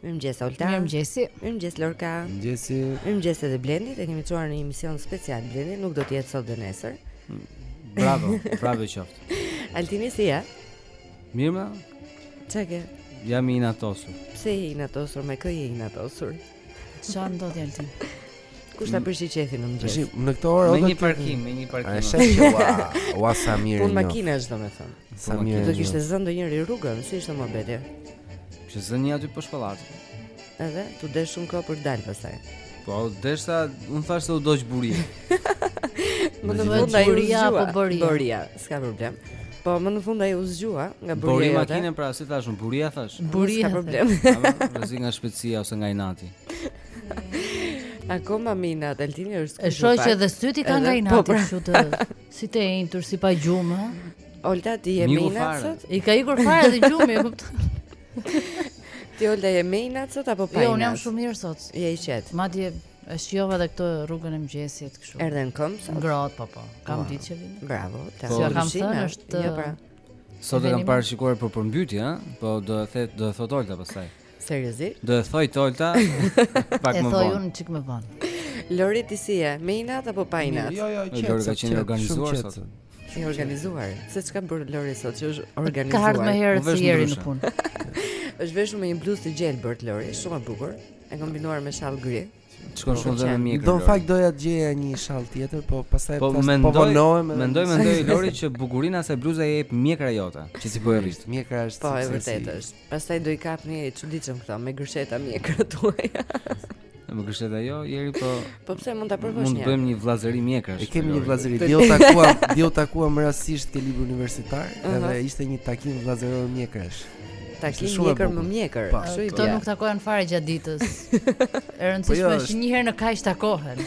Mirëmëngjes Olta. Mirëmëngjesi. Mirëmëngjes Lorka. Mirëmëngjesi. Mirëmëngjes edhe Blendi, e kemi çuar në një mision special Blendi, nuk do të jetë sot dhe nesër. Bravo, bravo i qoftë. Altini si je? Mirë më. Ça ke? Jam inatosur. Pse je inatosur? Me kë je inatosur? Çfarë ndodhi Altin? Kush ta prishi qejfin në mëngjes? Tash në këtë orë me një parkim, me një parkim. Është që ua, ua sa mirë. Punë makinash domethënë. Sa mirë. Do kishte zënë ndonjëri rrugën, si ishte muhabeti? Kishte zënë aty poshtë pallatit. Edhe t'u desh shumë kohë për dalë pastaj. Po, deshi, unë thashë se u dogj buria. Më në fund ai burri apo buria? Buria, s'ka problem. Po më në fund ai u zgjua nga buria. Buria makinës pra, si thashë unë, buria thashë. Buria, s'ka problem. Rrezik nga shpejtësia ose nga inati. Akoma me inat, Altini është skuqur. E shoh që edhe sytë i ka nga inati po, pra. kështu të si të enjtur si pa gjumë. Olta ti je me inat sot? I ka ikur fare dhe gjumi, e kupton? Ti Olta je me inat sot apo pa? Jo, unë jam shumë mirë sot. Je e qetë. Madje e shijova edhe këtë rrugën e mëngjesit kështu. Erdhe në këmbë sot? Ngrohtë, po po. Kam oh. ditë që vij. Bravo, ta. Po, kam thënë është. Jo, pra. Sot e kam parashikuar për përmbytje, ëh, po do ta thotë do ta thotë Olta pastaj. Seriozisht? Do e thojë Olta pak më vonë. E thoj një çik më vonë. Lori ti si je? Me inat apo pa inat? Jo, jo, qetë. Lori ka qenë organizuar sot. Si organizuar? Se ça ka bërë Lori sot që është organizuar? Ka ardhur më herët se Jeri në punë. Është veshur me një bluzë të gjelbërt Lori, shumë e bukur. E kombinuar me shall gri. Shkon shumë dhe me mjekër. Në fakt doja të gjeja një shall tjetër, po pastaj po mendoj, po vonohem. Mendoj mendoj Lori që bukurinë e kësaj bluze ia jep mjekra jote, që s'po e rrit. Mjekra është po e vërtetë është. Pastaj do i kapni e çuditshëm këto me gërsheta mjekra tuaja. Me gërsheta jo, Jeri po... Po pse mund të përpëshnja? Mund të bëjmë një vllazëri mjekrash E kemi një vllazëri, dje u takuam, dje u takuam rastësisht ke libri universitar uh -huh. Edhe ishte një takim vllazëror mjekrash Takim Ishte shumë e mjekër bukur. me mjekër, Po, kështu i Këto bie. nuk takohen fare gjatë ditës. E rëndësishme Po jo, është është- një herë në kaq takohen.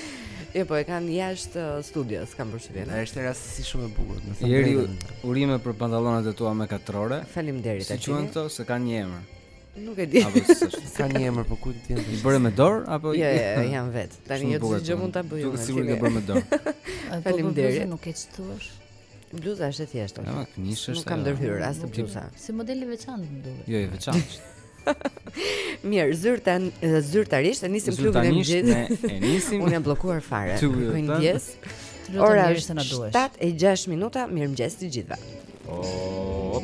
Jo, po e kanë jashtë uh, studios, kam përshtypjen. E është rastësi shumë e bukur, domethënë. Jeri, drejtën. urime për pantallonat e tua me katrore. Faleminderit. Si Altini. quhen këto? Se kanë një emër. Nuk e di. Apo s'është. Ka një emër, po ku të vijë? I bëre me dorë apo Jo, jo, janë vetë. Tani Shumë jo bukur, çdo gjë mund ta bëj. Duket unë, sigurisht Altini. ke bërë me dorë. Faleminderit. Nuk e çtuash. Bluza është e thjeshtë. Jo, këmishë është. Nuk kam ndërhyrë as te bluza. Si model i veçantë më duket. Jo, i veçantë. Mirë, zyrtan zyrtarisht e nisim klubin e mëngjesit. Zyrtarisht e nisim. Unë jam bllokuar fare. Kërkoj ndjesë? Ora është 7:06 minuta. Mirëmëngjes të gjithëve. Oh.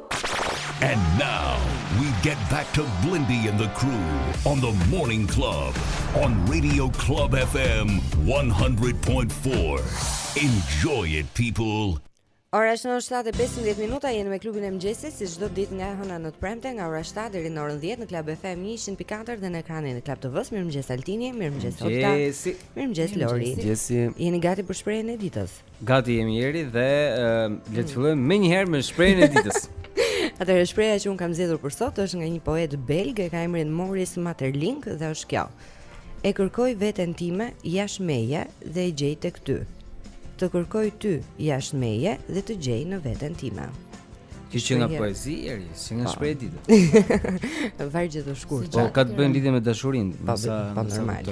And now we get back to Blendi and the crew on the morning club on Radio Club FM 100.4. Enjoy it people. Ora është në 7:15 minuta, jeni me klubin e mëngjesit si çdo ditë nga hëna në të premte nga ora 7 deri në orën 10 në Club FM 104 dhe në ekranin e Club TV-s. Mirëmëngjes Altini, mirëmëngjes Olta. Mirëmëngjes Lori. Jesi. Jeni gati për shprehjen e ditës? Gati jemi jeri dhe le të fillojmë mm. menjëherë me shprehjen e ditës. Atëherë shprehja që unë kam zgjedhur për sot është nga një poet belg, e ka emrin Maurice Maeterlinck dhe është kjo. E kërkoj veten time jashtë meje dhe e gjej tek ty. Të kërkoj ty jashtë meje dhe të gjej në veten time. Kjo qenka poezi Jeri, s'qenka po. shprehje dite. Vargje të shkurtë. Po ka të bëjë lidhje me dashurinë, po, me sa pa, normal.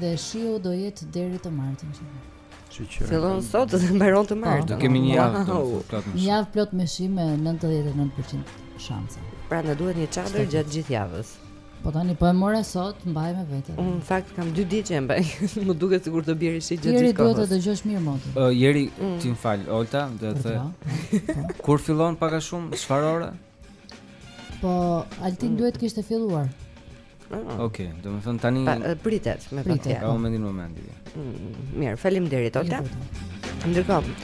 Dhe shiu do jetë deri të martën që vjen. Që që fillon sot dhe mbaron të martën. Do kemi një javë plot me shi. Një javë plot me shi me 99% shanse. Pra na duhet një çadër gjatë gjithë javës. Po tani po e mora sot, mbaj me vete. Unë në fakt kam 2 ditë që e mbaj. Më duket sikur do bjerë shi gjatë gjithë kohës. Jeri duhet të dëgjosh mirë motin. Ë uh, Jeri, mm. ti më fal, Olta, do të thë. Po. Kur fillon pak a shumë, çfarë ore? Po, Altin mm. duhet të kishte filluar. Ah. Okej, okay, domethën tani pa, pritet me pak tjetër. Nga momenti në moment. Mm, mirë, faleminderit Olta. Ndërkohë,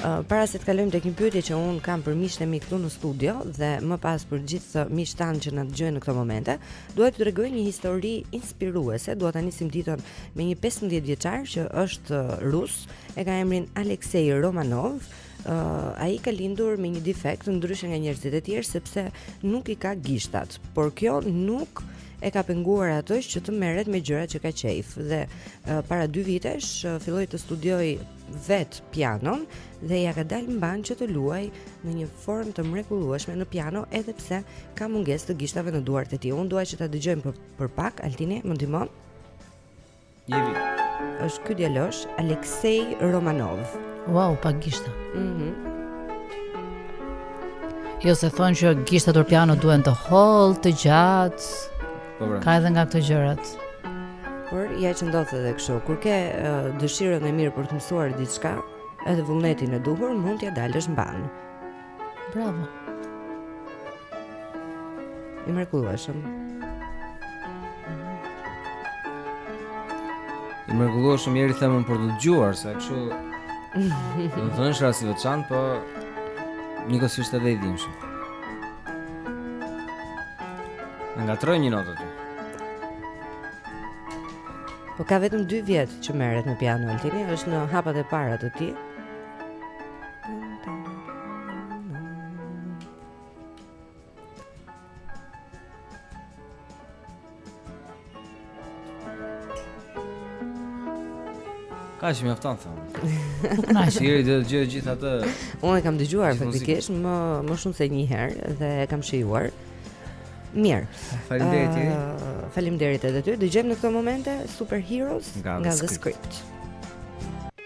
uh, para se të kalojmë tek një pyetje që unë kam për miqtë e mi këtu në studio dhe më pas për gjithë miqtë tanë që na dëgjojnë në këto momente, dua të tregoj një histori inspiruese. Dua ta nisim ditën me një 15 vjeçar që është rus, e ka emrin Aleksej Romanov uh, ai ka lindur me një defekt ndryshe nga njerëzit e tjerë sepse nuk i ka gishtat, por kjo nuk e ka penguar atë që të merret me gjërat që ka qejf dhe uh, para 2 vitesh uh, filloi të studiojë vetë pianon dhe ia ka dalë mbanë që të luajë në një formë të mrekullueshme në piano edhe pse ka mungesë të gishtave në duart e tij. Unë dua që ta dëgjojmë për, për pak Altini, më ndihmon? Jeri. Është ky djalosh Aleksej Romanov. Wow, pa gishta. Mhm. Mm jo se thonë që gishtat për piano duhen të hollë, të gjatë. Po, pra. Ka edhe nga këto gjërat. Por ja që ndodh edhe kështu, kur ke uh, dëshirën e mirë për të mësuar diçka, edhe vullnetin e duhur, mund t'ia dalësh mbanë. Bravo. I mrekullueshëm. I mrekullueshëm jeri them unë për të dëgjuar se kështu do të thënë shumë i veçantë, po njëkohësisht edhe i dhimbshëm. Na ngatërroi një notë aty. Po ka vetëm 2 vjet që merret me piano Altini, është në hapat e para të tij. Ka që mjafton thon. Nuk na është. Jeri do të gjë gjithë atë. Unë e kam dëgjuar faktikisht më shumë se një herë dhe e kam shijuar. Mirë. Faleminderit. Uh, Faleminderit edhe ty. Dëgjojmë në këto momente Super Heroes nga, nga The Script. Script.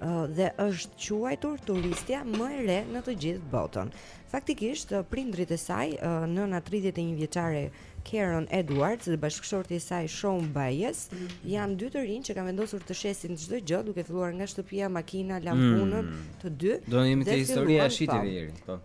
dhe është quajtur turistja më e re në të gjithë botën. Faktikisht, prindrit e saj, nëna 31 vjeçare Karen Edwards dhe bashkëshorti i saj Shaun Bayes, janë dy të rinj që kanë vendosur të shesin çdo gjë, duke filluar nga shtëpia, makina, lanë punën, mm. të dy. Do të jemi te historia e shitjeve e, po.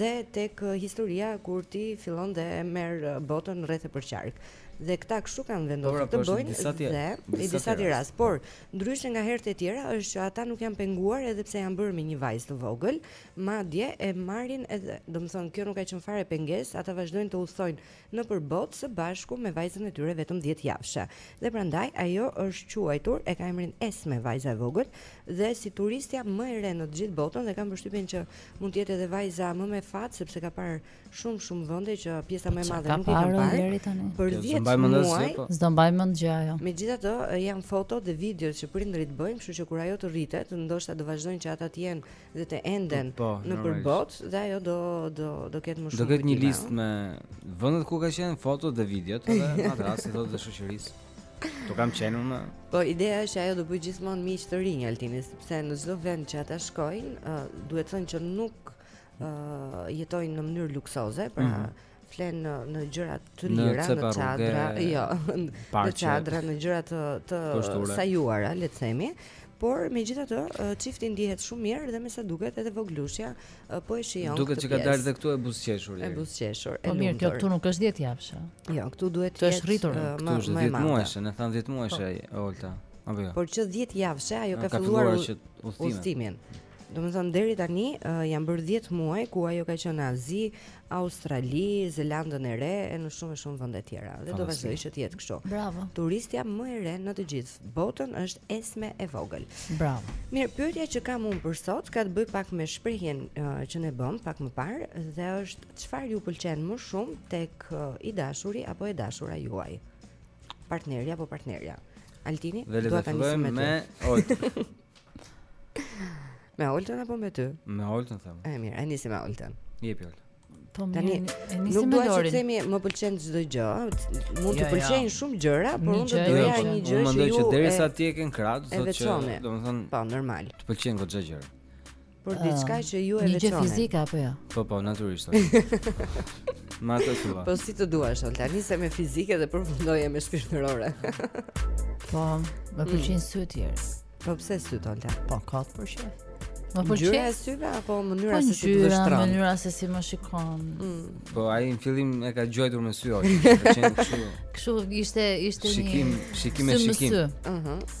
Dhe tek historia kur ti fillon dhe merr botën rreth e përqark dhe këta kështu kanë vendosur të bëjnë dhe i disa të rast. Por Ndryshe nga herët e tjera është që ata nuk janë penguar edhe pse janë bërë me një vajzë të vogël, madje e marrin edhe, domethënë kjo nuk ka qenë fare pengesë, ata vazhdojnë të udhëtojnë nëpër botë së bashku me vajzën e tyre vetëm dhjetë javëshe. Dhe prandaj ajo është quajtur, e ka emrin Esme vajza e vogël dhe si turistja më e re në të gjithë botën dhe kam përshtypjen që mund të jetë edhe vajza më me fat sepse ka parë Shumë shumë vende që pjesa më e madhe nuk i kanë parë deri tani. Por s'do mbaj mend asgjë. Po. S'do mbaj mend gjë ajo. Megjithatë, janë foto dhe video që prindërit bëjnë, kështu që kur ajo të rritet, ndoshta do vazhdojnë që ata të jenë dhe të enden po, po, nëpër botë dhe ajo do do do ketë më shumë. Do ketë një listë me vendet ku ka qenë foto dhe video, edhe në atë rast i thotë dhe shoqërisë. Ku kam qenë unë. Po ideja është që ajo do bëj gjithmonë miq të rinj Altini, sepse në çdo vend që ata shkojnë, uh, duhet thënë që nuk ë uh, jetojnë në mënyrë luksoze, pra mm -hmm flen në në gjëra të lira, në çadra, jo, në çadra, në gjëra të të sajuara, le të themi. Por megjithatë, çifti ndihet shumë mirë dhe me sa duket edhe voglushja po e shijon. Duket që ka dalë dhe këtu e buzëqeshur. E buzëqeshur. Po mirë, kjo këtu nuk është 10 javësh. Jo, këtu duhet të jetë. Është rritur më. Këtu është 10 muajsh, ne thamë 10 muajsh po. ai, Olta. Apo jo. Por që 10 javësh ajo ka filluar udhëtimin. Domethënë, deri tani uh, janë bërë 10 muaj ku ajo ka qenë Azi, Australi, Zelandën e Re e në shumë e shumë vende të tjera. Dhe do vazhdoj që të jetë kështu. Bravo. Turistja më e re në të gjithë botën është Esme e vogël. Bravo. Mirë, pyetja që kam unë për sot, ka të bëj pak me shprehjen uh, që ne bëmë, pak më parë, dhe është çfarë ju pëlqen më shumë tek uh, i dashuri apo e dashura juaj? Partneri apo partnerja? Altini, do ta nisim me ty. Me Oltën apo me ty? Me Oltën them. E mirë, e nisim me Oltën. Jepi Olta. Po mirë. Tani e nisim me Lorin. Nuk do të themi më pëlqen çdo gjë. Mund të jo, jo. pëlqejnë shumë gjëra, por unë do të doja një gjë që ju. Mendoj që derisa ti e ke në krah, do të thotë që domethënë po normal. Të pëlqejnë goxha gjëra. Por diçka që ju e veçoni. Një gjë fizike apo jo? Po po, natyrisht. Mund të thuash. Po si të duash, Olta, nise me fizike dhe përfundoje me shpirtërore. po, më mm. pëlqejnë mm. sytë tjerë. Po pse sytë, Olta? Po kot për shef. Të pëlqen ngjyra e syve apo mënyra po, se si të vështron? Po mënyra se si më shikon. Mm. Po ai në fillim e ka gjuajtur me sy, Olta. Kështu ishte ishte një shikim, shikim e shikim. Ëh. Uh -huh.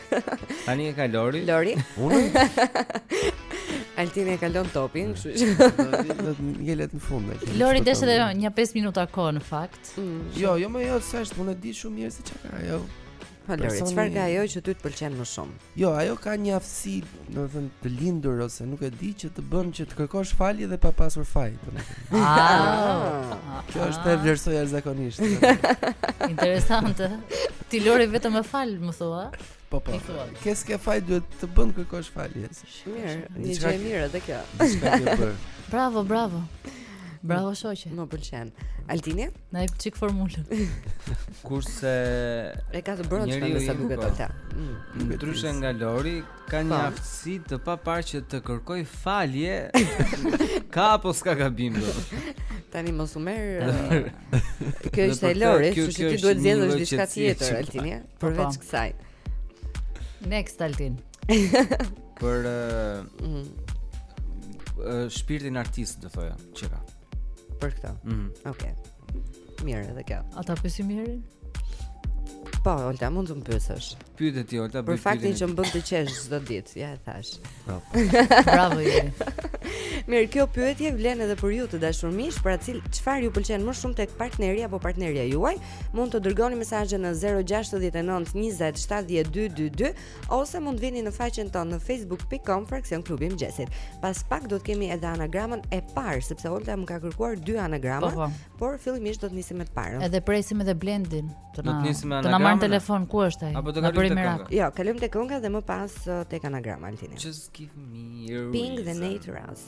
Tani e ka Lori. Lori. Unë. Altini e kalon topin, kështu që do të ngelet në fund. Lori deshi edhe një 5 minuta kohë në fakt. Mm. Jo, jo më jo, s'është punë, e di shumë mirë se çka. Jo. Pra Lori, çfarë ka ajo që ty të pëlqen më shumë? Jo, ajo ka një aftësi do të thoja të lindur ose nuk e di që të bën që të kërkosh falje dhe pa pasur faj. Ah. Kjo është e vlerësoj jashtëzakonisht. Interesante. Ti Lori vetëm më fal, më thua? Po po. Ke s'ke faj do të të bëjë të kërkosh falje. Mirë, një gjë e mirë edhe kjo. Bravo, bravo. Bravo shoqe. Më pëlqen. Altini? Na jep çik formulën. Kurs e ka të bërë me sa duket po. ata. Mm. Ndryshe nga Lori, ka një po. aftësi të paparë që të kërkoj falje. ka apo s'ka gabim do? Tani mos u merr. Kjo është e Lorit, kështu që ti duhet zgjedhësh diçka tjetër Altin, ja? Po, Përveç kësaj. Next Altin. Për uh, shpirtin artist do thoja, çka? Për këtë. Mhm. Mm Okej. Okay. Mirë, edhe kjo. A ta pyesim Mirin? Po, Olta, mund të më pyesësh. Pyet ti Olta, bëj. Për faktin që më bën të qesh çdo ditë, ja e thashë. Po. Bravo Miri. Mirë, kjo pyetje vlen edhe për ju të dashur miq, pra cil çfarë ju pëlqen më shumë tek partneri apo partnerja juaj? Mund të dërgoni mesazhe në 069 20 70 222 ose mund të vini në faqen tonë në facebook.com fraksion klubi i mëngjesit. Pas pak do të kemi edhe anagramën e parë, sepse Olta më ka kërkuar dy anagrama, po, po. por fillimisht do të nisim me të parën. Edhe presim edhe Blendin. Të na të na marrë në telefon ku është ai? Apo do të bëhemi merak. Jo, kalojmë te kënga dhe më pas uh, tek anagrama Altini. Just give me a reason Pink dhe Nate Ruess.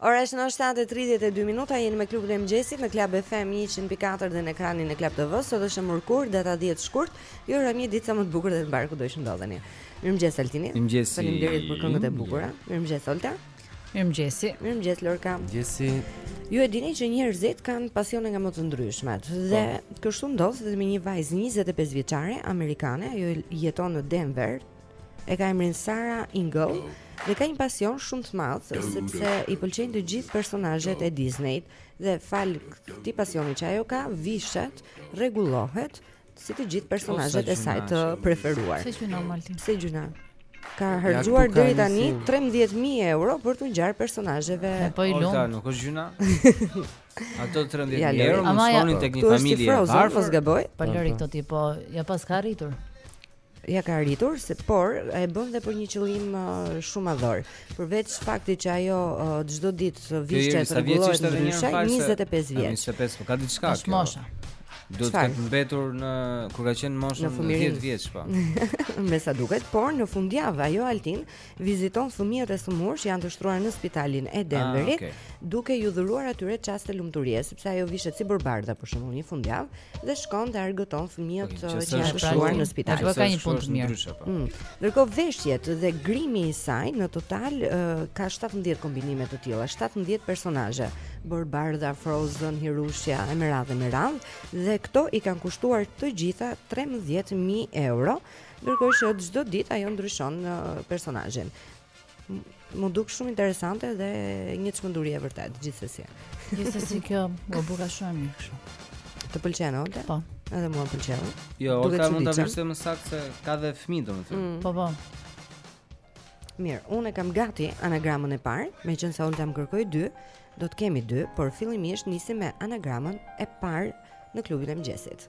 Ora shënon 7:32 minuta, jeni me klubin e mëngjesit në Club FM 104 dhe në ekranin e Club TV. Sot është e mërkurë, data 10 shkurt. Ju uroj një ditë sa më të bukur dhe të mbarë kudo që ndodheni. Mirëmëngjes Altini. Faleminderit për këngët e bukura. Mirëmëngjes Olta. Mirëmëngjesi. Mirëmëngjes Lorka. Mirëmëngjesi. Ju e dini që njerëzit kanë pasione nga më të ndryshmet po. dhe kështu ndodh dhe me një vajzë 25 vjeçare amerikane, ajo jeton në Denver, e ka emrin Sara Ingle dhe ka një pasion shumë të madh sepse i pëlqejnë të gjithë personazhet e Disney-t dhe falë këtij pasioni që ajo ka vishet, rregullohet si të gjithë personazhet e saj të preferuar. Pse gjynah Altin? Pse gjynah? Ka harxhuar deri tani 13000 euro për t'u ngjarë personazheve. Po i lumtë. Nuk është gjynah. Ato 13000 euro më shkonin tek një familje. Po lëri këto ti, po ia paska arritur. ia ka arritur, se por e bën dhe për një qëllim uh, shumë madhor. Përveç faktit që ajo çdo uh, ditë vishet rregullohet ndryshe, 25 vjeç. 25, po ka diçka kjo. Mosha. Do të ketë mbetur në kur ka qenë moshën 10 vjeç po. Me sa duket, por në fundjavë ajo Altin viziton fëmijët e sëmurë që janë të shtruar në spitalin e Denverit, ah, okay. duke iu dhuruar atyre çaste lumturie, sepse ajo vishet si Borëbardha për shembull një fundjavë dhe shkon dhe argëton fëmijët okay, që, që janë të shtruar në spital. Ajo bën një punë të mirë. Po. Mm. Ndërkohë veshjet dhe grimi i saj në total uh, ka 17 kombinime të tilla, 17 personazhe, Borëbardha, Frozen, Hirushja, e me radhë me radhë dhe këto i kanë kushtuar të gjitha 13000 euro Ndërkohë që çdo ditë ajo ndryshon uh, personazhin. M'u duk shumë interesante dhe një çmenduri e vërtetë gjithsesi. Gjithsesi kjo bëka shumë mirë kështu. Të pëlqen Olta? Po. Edhe mua më pëlqeu. Jo, Olta mund ta vlerësojë më saktë se ka dhe fëmijë domethënë. Mm. Po po. Mirë, unë e kam gati anagramën e parë, meqenëse Olta më kërkoi dy, do të kemi dy, por fillimisht nisim me anagramën e parë në klubin e mëngjesit.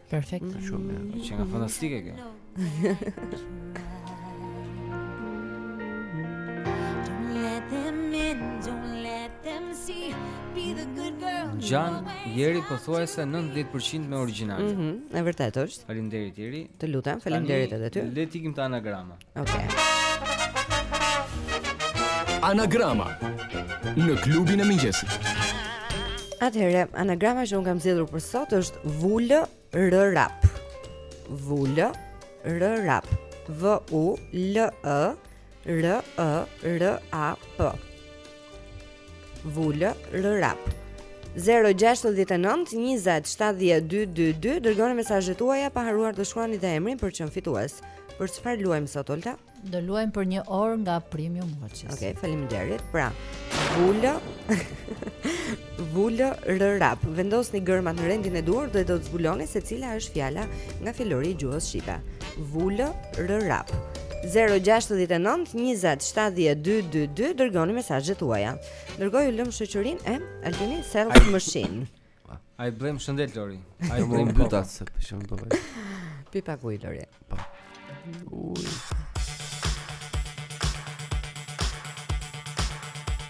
Perfekt. Mm, shumë mirë. Mm, qenka fantastike kjo. Ngjan Jeri pothuajse 90% me origjinalin. Mhm, mm e vërtetë është. Faleminderit Jeri. Të lutem, faleminderit edhe ty. Le të ikim te anagrama. Okej. Okay. Anagrama në klubin e mëngjesit. Atëherë, anagrama që unë kam zgjedhur për sot është vulë rrap. Vulë rrap. V U L E R E R A P. Vulë rrap 0-69-20-72-2-2 Dërgoni mesazhet tuaja Pa harruar të shkruani dhe emrin për çdo fitues Për çfarë luajmë sot, Olta? Do luajmë për një orë nga Premium Watches Oke, okay, faleminderit Pra, vulë Vulë rrap Vendosni gërmat në rendin e duhur Dhe do të zbuloni se cila është fjala Nga fjalori i gjuhës shqipe Vulë rrap Vulë rrap Zero gjashtëdhjetë e nëntë njëzet shtatëdhjetë dy dy dy dërgoni mesazhet tuaja. Dëgjo ju lëmë në shoqërinë e Alvin i Sell Machine. A je mirë me shëndet Lori. Ai blem bytat se po shon po. Pi pak ujë Lori. Po. Uj.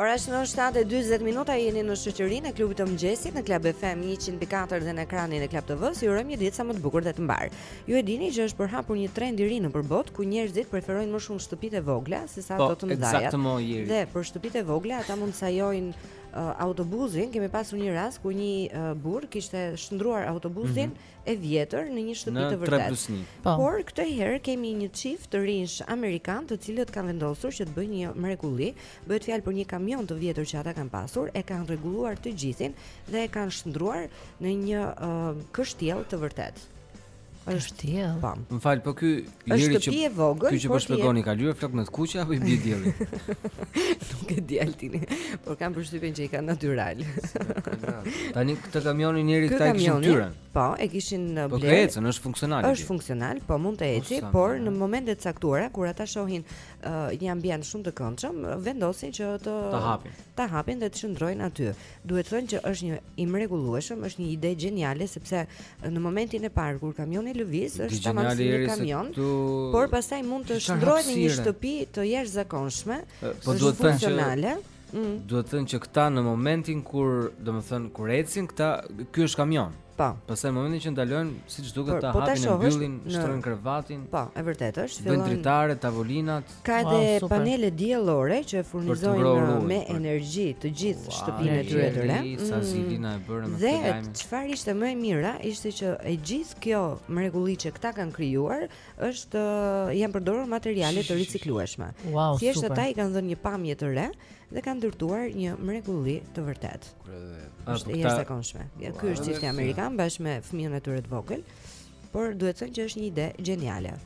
Ora shënon 7:40 minuta jeni në shoqërinë e klubit të mëngjesit në Club FM 104 dhe në ekranin e Club TV. Ju urojmë një ditë sa më të bukur dhe të mbarë. Ju e dini që është përhapur një trend i ri nëpër botë ku njerëzit preferojnë më shumë shtëpitë e vogla sesa ato të mëdhatë. Dhe për shtëpitë e vogla ata mund të sajojnë uh, autobusin, kemi pasur një rast ku një uh, burr kishte shndruar autobusin mm -hmm. e vjetër në një shtëpi të vërtetë. Po. Por këtë herë kemi një çift të rinjsh amerikanë, të cilët kanë vendosur që të bëjnë një mrekulli. Bëhet fjalë për një kamion të vjetër që ata kanë pasur, e kanë rregulluar të gjithin dhe e kanë shndruar në një uh, kështjellë të vërtetë. Kështjellë. Po. Më fal, po ky Leri shtëpi e vogël. Ky që po, po shpjegoni ka lyer flokët me të kuqe apo i bie dielli? Nuk e di Altin, por kam përshtypjen që i ka natyral. Tani këtë kamionin njëri këta e kishin të tyren. Po, e kishin blerë. Po ecën, është funksional. Është funksional, po mund të ecë, por në momente të caktuara kur ata shohin uh, një ambient shumë të këndshëm, vendosin që ta hapin. Ta hapin dhe të qëndrojnë aty. Duhet thënë që është i mrekullueshëm, është një ide gjeniale sepse në momentin e parë kur kamioni lëviz është tamam si një kamion, tu... por pastaj mund të shndrohet në një shtëpi të jashtëzakonshme, po duhet të thënë mm. duhet thënë që këta në momentin kur, domethënë kur ecin këta, ky është kamion. Po. Pastaj momentin që ndalojnë, siç duket po, po hapin e mbyllin, shtrojnë krevatin. Po, e vërtetë është. Fillojnë dritare, tavolinat. Ka edhe wow, panele diellore që furnizojnë uh, me për... energji të gjithë wow, shtëpinë e tyre të re. Sa mm. zili na e bëre me këtë lajm. Dhe çfarë ishte më e mira, ishte që e gjithë kjo mrekulli që këta kanë krijuar është uh, janë përdorur materiale të riciklueshme. Wow, Thjesht ata i kanë dhënë një pamje të re dhe kanë ndërtuar një mrekulli të vërtetë. Është e jashtëzakonshme. Ja ky është çifti amerikan bashkë me fëmijën e tyre të vogël, por duhet thënë që është një ide gjeniale.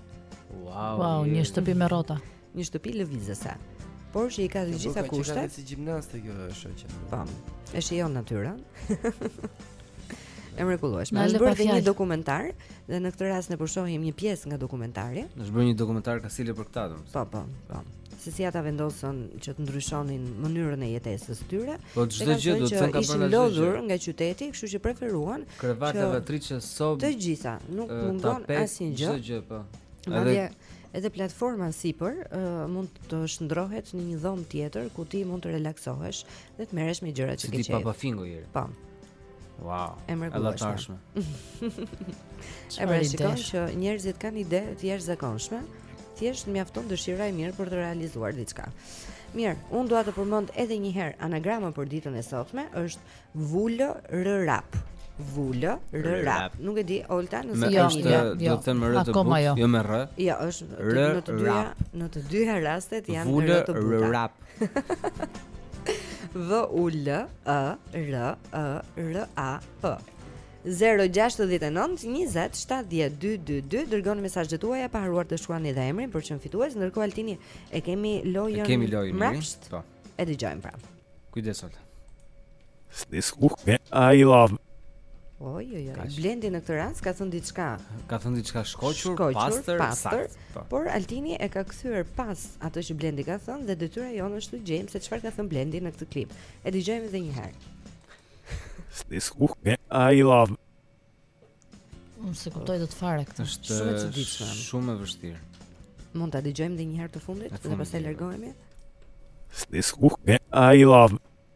Wow. Wow, një shtëpi me rrota. Një shtëpi lëvizëse. Por që i ka të gjitha kushtet. Është si gjimnaste kjo është që. Po. E shijon natyrën. E mrekullueshme. Është bërë një dokumentar dhe në këtë rast ne po shohim një pjesë nga dokumentari. Është bërë një dokumentar kastile për këtë. Po, po, po. se si ata vendosën që të ndryshonin mënyrën e jetesës së tyre. Po çdo gjë e kanë thënë që ishin lodhur nga qyteti, kështu që preferuan krevat e vatriçe sobë. Të gjitha, nuk mungon asnjë gjë. Çdo gjë po. Edhe edhe platforma sipër uh, mund të shndrohet në një dhomë tjetër ku ti mund të relaksohesh dhe të merresh me gjëra që ke qejf. Si ti papafingo. Po. Wow. E mrekullueshme. E pra shikon që njerëzit kanë ide të jashtëzakonshme, thjesht mjafton dëshira e mirë për të realizuar diçka. Mirë, unë dua të përmend edhe një herë anagramën për ditën e sotme, është vulë rrap. Vulë rrap. Nuk e di Olta, nëse jo, është jo, do jo. të them rë të butë, jo. jo me rë. Jo, është në të dyja, në të dyja rastet janë rë të butë. Vulë rrap. V U L E R R A P 0692070222 dërgoni mesazhet tuaja pa harruar të shkruani edhe emrin për të qenë fitues. Ndërkohë Altini e kemi lojën. E kemi lojën. Mbrapsht. Po. E dëgjojmë pra. Kujdes Olta. Sni skuq me I love. Oj, oj, oj. Blendi në këtë rast ka thënë diçka. Ka thënë diçka shkoqur, pastër, pastër. Po. Por Altini e ka kthyer pas atë që Blendi ka thënë dhe detyra jonë është të gjejmë se çfarë ka thënë Blendi në këtë klip. E dëgjojmë edhe një herë. Sni skuq me I love. Unë s'e kuptoj dot fare këtë. Është shumë e çuditshme. Shumë e vështirë. Mund ta dëgjojmë edhe një herë të fundit dhe pastaj largohemi. Sni skuq me I love.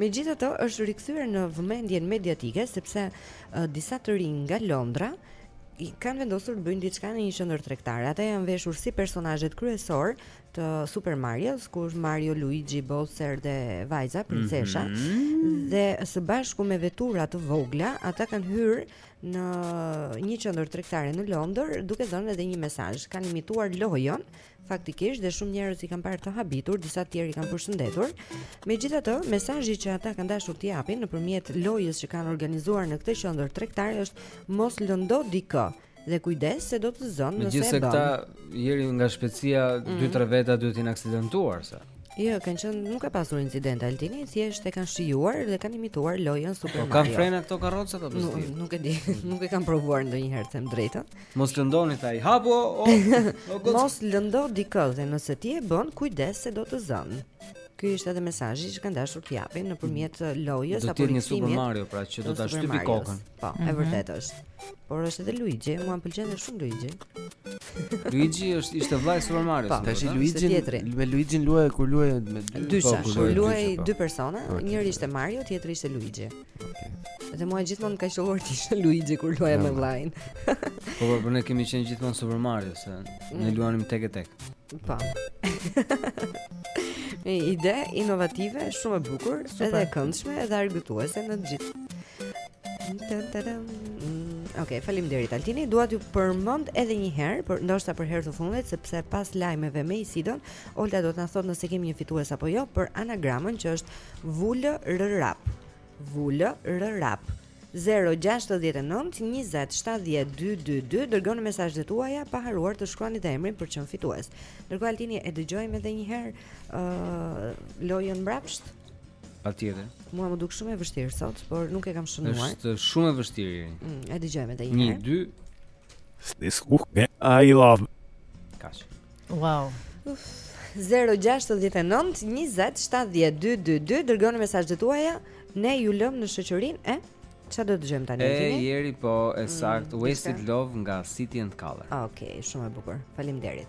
Megjithatë, është rikthyer në vëmendjen mediatike sepse disa të rinj nga Londra kanë vendosur të bëjnë diçka në një qendër tregtare. Ata janë veshur si personazhet kryesor të Super Mario-s, ku është Mario, Luigi, Bowser dhe vajza princesha. Mm -hmm. Dhe së bashku me vetura të vogla, ata kanë hyrë në një qendër tregtare në Londër duke dhënë edhe një mesazh. Kanë imituar lojën Faktikisht dhe shumë njerëz i kanë parë të habitur, disa të tjerë i kanë përshëndetur. Megjithatë, mesazhi që ata kanë dashur të japin nëpërmjet lojës që kanë organizuar në këtë qendër tregtare është mos lëndo dikë dhe kujdes se do të zënë nëse e bën. Megjithëse këta njëri nga shpejtësia 2-3 mm. veta duhet të jenë aksidentuar sa. Jo, kanë qenë nuk ka pasur incidente Altini, thjesht e kanë shijuar dhe kanë imituar lojën Super po, Mario. Po kanë frena këto karroca apo jo? Nuk, nuk e di, nuk e kam provuar ndonjëherë të them të drejtën. Mos lëndoni tha i hapo o o goc. Mos lëndo dikë dhe nëse ti e bën, kujdes se do të zënë. Ky ishte edhe mesazhi që kanë dashur të japin nëpërmjet mm. lojës apo rikthimit. Do të jetë një Mario pra që do ta shtypi kokën. Po, e mhm. vërtetë është. Por është edhe Luigi, mua m'pëlqen edhe shumë Luigi. Luigi është ishte vllai Super Mario. Po, tash Luigi me Luigi luaje kur luaje me dy. Dysha, po, kur luanin po. dy persona, njëri ishte Mario, tjetri ishte Luigi. Dhe mua gjithmonë ka qëlluar të isha Luigi kur luaja me vllain. Po po, po ne kemi qenë gjithmonë Super Mario se ne mm. luanim tek e tek. Po. Një ide inovative, shumë e bukur, Super. edhe e këndshme, edhe argëtuese në të gjithë. Mm, ok, faleminderit Altini Dua t'ju përmend edhe një herë për, Ndoshta për herë të fundit Sepse pas lajmeve me Isidën Olta do t'na thotë nëse kemi një fitues apo jo Për anagramën që është Vulërrap Vulërrap 0-6-19-27-12-2 Dërgoni mesazhet tuaja Pa harruar të shkruani dhe emrin për të qenë fitues Ndërkohë Altini e dëgjojmë edhe njëherë uh, Lojën mbrapsht Patjetër Mua më duket shumë e vështirë sot Por nuk e kam shënuar është shumë e vështirë mm, E dëgjojmë edhe njëherë Një, dy Snis kuhke I love Kashë Wow. 0-6-19-27-12-2 Dërgoni mesazhet tuaja Ne ju lëmë në shoqërinë e Ça do dëgjojmë tani E Jeri po e mm, saktë mm, Wasted Love nga City and Colour Oke, okay, shumë e bukur Faleminderit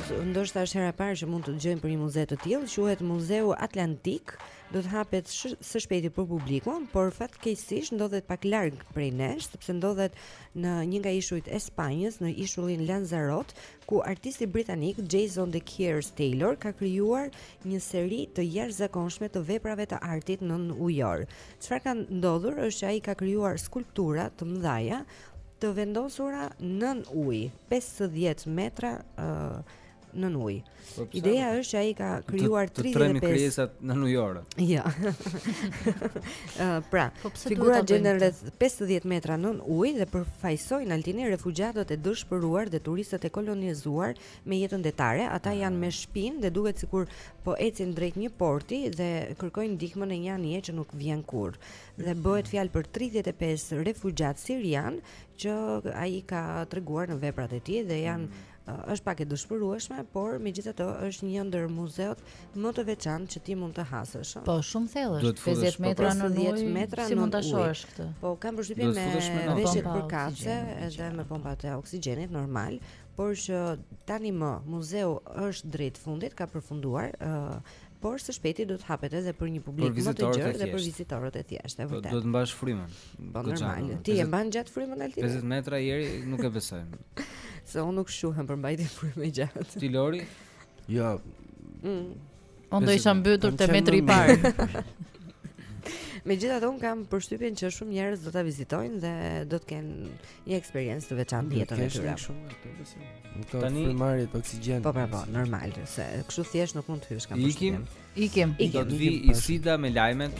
ndoshta është hera e parë që mund të dëgjojmë për një muze të tillë, quhet Muzeu Atlantik, do të hapet së shpejti për publikun, por fatkeqësisht ndodhet pak larg prej nesh, sepse ndodhet në një nga ishujt e Spanjës, në ishullin Lanzarote, ku artisti britanik Jason deCaires Taylor ka krijuar një seri të jashtëzakonshme të veprave të artit nënujor. Çfarë ka ndodhur është që ai ka krijuar skulptura të mëdha të vendosura nën ujë, 50 metra ë uh, nën ujë. Po, Ideja është që ai ka krijuar 35 të trembi krijesat në ujë. Jo. Ë pra, po figurat gjenden rreth 50 metra nën ujë dhe përfaqësojnë Altini refugjatët e dëshpëruar dhe turistët e kolonizuar me jetën detare. Ata ah. janë me shpinë dhe duket sikur po ecin drejt një porti dhe kërkojnë ndihmën e një anije që nuk vjen kurrë. dhe bëhet fjalë për 35 refugjatë sirianë që ai ka treguar në veprat e tij dhe janë mm. uh, është pak e dëshpërueshme, por megjithatë është një ndër muzetë më të veçantë që ti mund të hasësh. Po shumë thellë është, 50 metra nën ujë si mund ta shohësh këtë? Po kam përshtypjen me veshjet përkatëse edhe me pompat e oksigjenit normal, por që tanimë muzeu është drejt fundit, ka përfunduar, ë uh, por së shpejti do të hapet edhe për një publik më të gjerë dhe për vizitorët e thjeshtë, po, vërtet. Do të mbash frymën. Po normal. Ti e mban gjatë frymën Altin? 50 metra Jeri nuk e besoj. Se unë nuk shquhem për mbajtje frymë gjatë. Ti Lori? Jo. Mm. Unë do isha mbytur te metri i parë. Megjithatë unë kam përshtypjen që shumë njerëz do ta vizitojnë dhe do të kenë një eksperiencë të veçantë në jetën e tyre. Ka tani marrje të oksigjenit. Po pra po, normal, se kështu thjesht nuk mund të hysh kam përshtypjen. Ikim, ikim. Do të vijë Isida me lajmet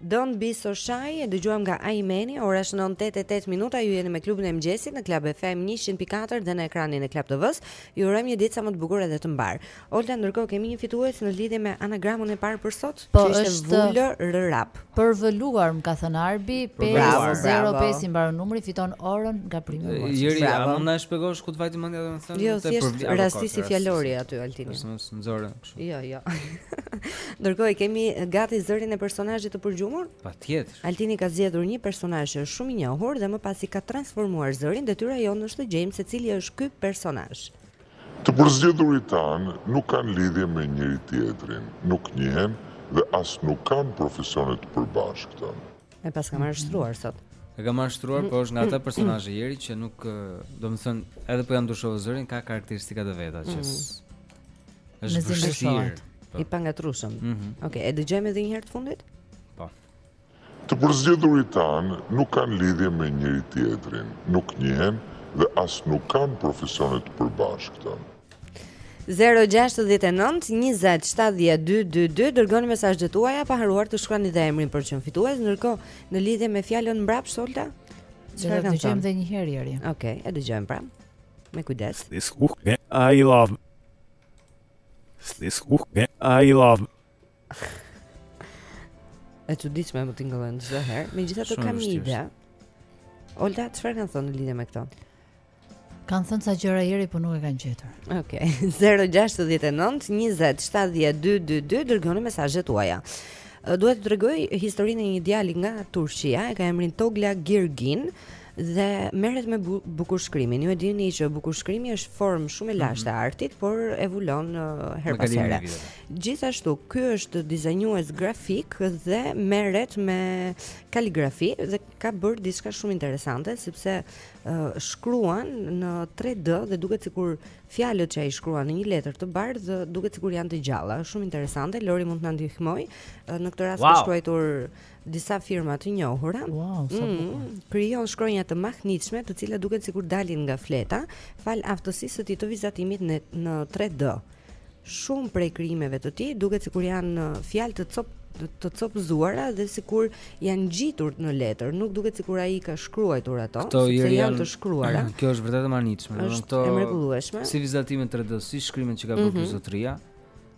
Don't be so shy e dëgjuam nga Imany, ora shënon tetë e tetë minuta, ju jeni me klubin e mëngjesit në Club FM njëqind pikë katër dhe në ekranin e Club TV-s. Ju urojmë një ditë sa më të bukur edhe të mbarë. Olta ndërkohë kemi një fitues në lidhje me anagramën e parë për sot, po, që ishte vulërrap. Përvëluar, më ka thënë Arbi, 505 i mbaron numri, fiton orën nga Prime Watch. Jeri, a mund na shpjegosh ku të vajti mendja domethënë? Jo, thjesht rastisi fjalori aty Altini. Është më nxorë. Jo, jo. Ndërkohë kemi gati zërin e personazhit të përgjuar? Patjetër. Altini ka zgjedhur një personazh që është shumë i njohur dhe më pas i ka transformuar zërin, detyra jonë është të gjejmë se cili është ky personazh. Të përzgjedhurit tanë nuk kanë lidhje me njëri tjetrin, nuk njihen dhe as nuk kanë profesione të përbashkëta. E paska marrë shtruar sot. E ka marrë shtruar, po është nga ata personazhe Jeri që nuk, domethënë, edhe po ia ndryshove zërin, ka karakteristika të veta që mm. Është vështirë. I pangatërrueshëm. Mm -hmm. Okej, okay, e dëgjojmë edhe një herë të fundit? Po. Të përzgjedhurit tanë nuk kanë lidhje me njëri tjetrin, nuk njihen dhe as nuk kanë profesione të përbashkëta. 069 20 70 222 Dërgoni mesazhet tuaja Pa harruar të shkruani dhe emrin për të fituar Ndërkohë në lidhje me fjalën mbrapsht Olta Ta dëgjojmë dhe një herë Jeri Oke, okay, e dëgjojmë pra Me kujdes. Stiskuke I love. Stiskuke I love. E çuditshme më tingëllon çdo herë Megjithatë kam një ide Olta, çfarë kanë thënë në lidhje me këtë? Kanë thënë sa gjëra Jeri, po nuk e kanë gjetur. Okej. Okay. 069 20 70 222 dërgoni mesazhet tuaja. Dua t'ju tregoj historinë e një djali nga Turqia, e ka emrin Togla Girgin. dhe merret me bu bukurshkrimin. Ju e dini që bukurshkrimi është formë shumë e mhm. lashtë e artit, por evoluon herë pas here. Gjithashtu, ky është dizajnues grafik dhe merret me kaligrafi dhe ka bërë diçka shumë interesante sepse uh, shkruan në 3D dhe duket sikur fjalët që ai shkruan në një letër të bardhë duket sikur janë të gjalla. Shumë interesante. Lori mund të na ndihmojë. Uh, në këtë rast wow. ka shkruar disa firma të njohura. Wow, sa mm, bukur. Mm, krijon shkronja të mahnitshme, të cilat duken sikur dalin nga fleta, falë aftësisë së tij të vizatimit në në 3D. Shumë prej krijimeve të tij duket sikur janë uh, fjalë të cop të copëzuara dhe sikur janë ngjitur në letër, nuk duket sikur ai ka shkruar ato, këto sepse janë, janë të shkruara. Mm, kjo është vërtet e mahnitshme, domethënë këto. Është e mrekullueshme. Si vizatimet 3D, si shkrimet që ka bërë mm -hmm. zotëria.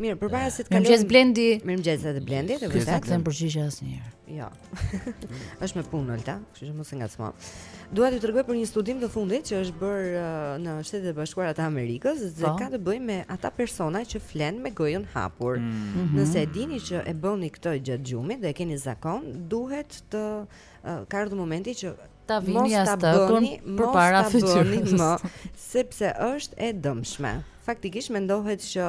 Mirë, përpara se të kalojmë. Mirëmëngjes Blendi. Mirëmëngjes edhe Blendi, të vërtetë. Nuk kthen përgjigje asnjëherë. Jo. Është me punë Olta, kështu që mos e ngacmo. Dua t'ju tregoj për një studim të fundit që është bërë uh, në Shtetet e Bashkuara të Amerikës dhe po. ka të bëjë me ata persona që flenë me gojën hapur. Mm -hmm. Nëse e dini që e bëni këtë gjatë gjumit dhe e keni zakon, duhet të uh, ka ardhur momenti që Mos ta bëni përpara fytyrës më, sepse është e dëmshme. Faktikisht mendohet që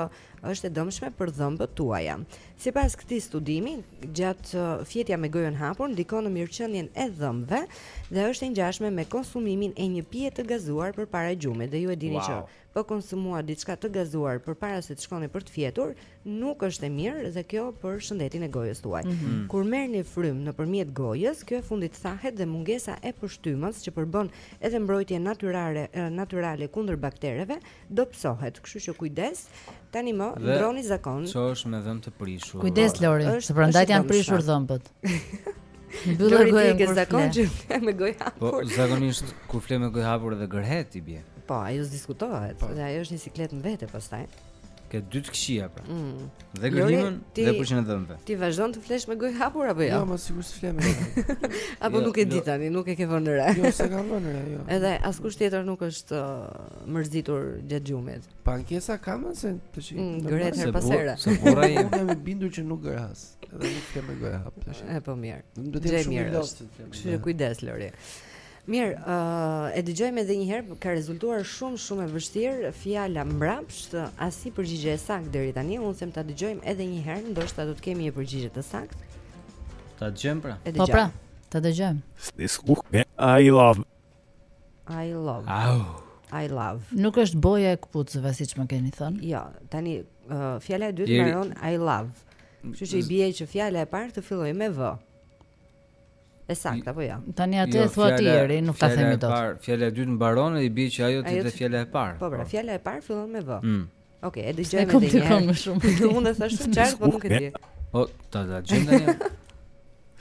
është e dëmshme për dhëmbët tuaja. Sipas këtij studimi, gjatë uh, fjetja me gojën hapur ndikon në mirëqenien e dhëmbëve dhe është e ngjashme me konsumimin e një pije të gazuar përpara gjumit. Dhe ju e dini wow. që po konsumua diçka të gazuar përpara se të shkoni për të fjetur, nuk është e mirë dhe kjo për shëndetin e gojës tuaj. Mm -hmm. Kur merrni frymë nëpërmjet gojës, kjo e fundit thahet dhe mungesa e pështymës që përbën edhe mbrojtje natyrale kundër baktereve dobësohet. Kështu që kujdes, tani më ndërroni zakon. Çohesh me dhëmbë të prishur. Kujdes Lori, se prandaj janë prishur dhëmbët. Mbyllë gojën kur zakonisht me gojë po, hapur. Po zakonisht kur fle me gojë hapur edhe gërhet i bie. Po, ajo s'diskutohet, po. dhe ajo është një siklet në vete pastaj. Ke dy të këqija pra. Mm. Dhe gërhimin dhe prishjen e dhëmbëve. Ti vazhdon të flesh me gojë hapur apo jo? Jo, më sigurisht të flesh me gojë. Apo jo, nuk e di jo. tani, nuk e ke vënë re. Jo, s'e kam vënë re, jo. Edhe askush tjetër nuk është uh, mërzitur gjatë gjumit. Pa ankesa kam se të çi. Mm, gërhet her pas here. Se burra e kam e bindur që nuk gërhas. Edhe nuk flem me gojë hap tash. E po mirë. Do të jem shumë i lodhur. Kështu që kujdes Lori. Mirë, uh, e dëgjojmë edhe një herë, ka rezultuar shumë shumë e vështirë fjala mbrapsht, asnjë përgjigje e saktë deri tani, unë them ta dëgjojmë edhe një herë, ndoshta do të kemi një përgjigje të saktë. Ta dëgjojmë pra. Po pra, ta dëgjojmë. This book I love. I love. Au. I love. Nuk është boja e këpucëve siç më keni thënë. Jo, tani uh, fjala e dytë mbaron I love. Kështu që i bie që fjala e parë të fillojë me v. E saktë apo jo? Ja? Tani atë jo, e thua ti Eri, nuk ta themi dot. Fjala e parë, fjala e dytë mbaron dhe i bie që ajo të jetë fjala e parë. Po, pra, po. fjala e parë fillon me v. Mm. Ok, e dëgjojmë edhe një herë. më shumë. Unë e thashë shumë qartë, po nuk e di. O, ta da gjejnë.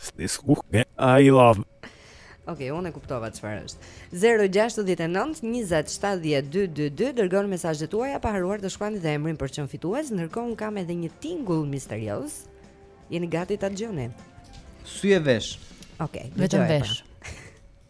Sni skuq me I love. Ok, unë e kuptova çfarë është. 069 20 70 222 dërgoni mesazhet tuaja pa harruar të shkruani dhe emrin për të qenë fitues, ndërkohë unë kam edhe një tingull misterioz. Jeni gati ta dëgjoni? Sy e vesh. Ok, vetëm pra. vesh.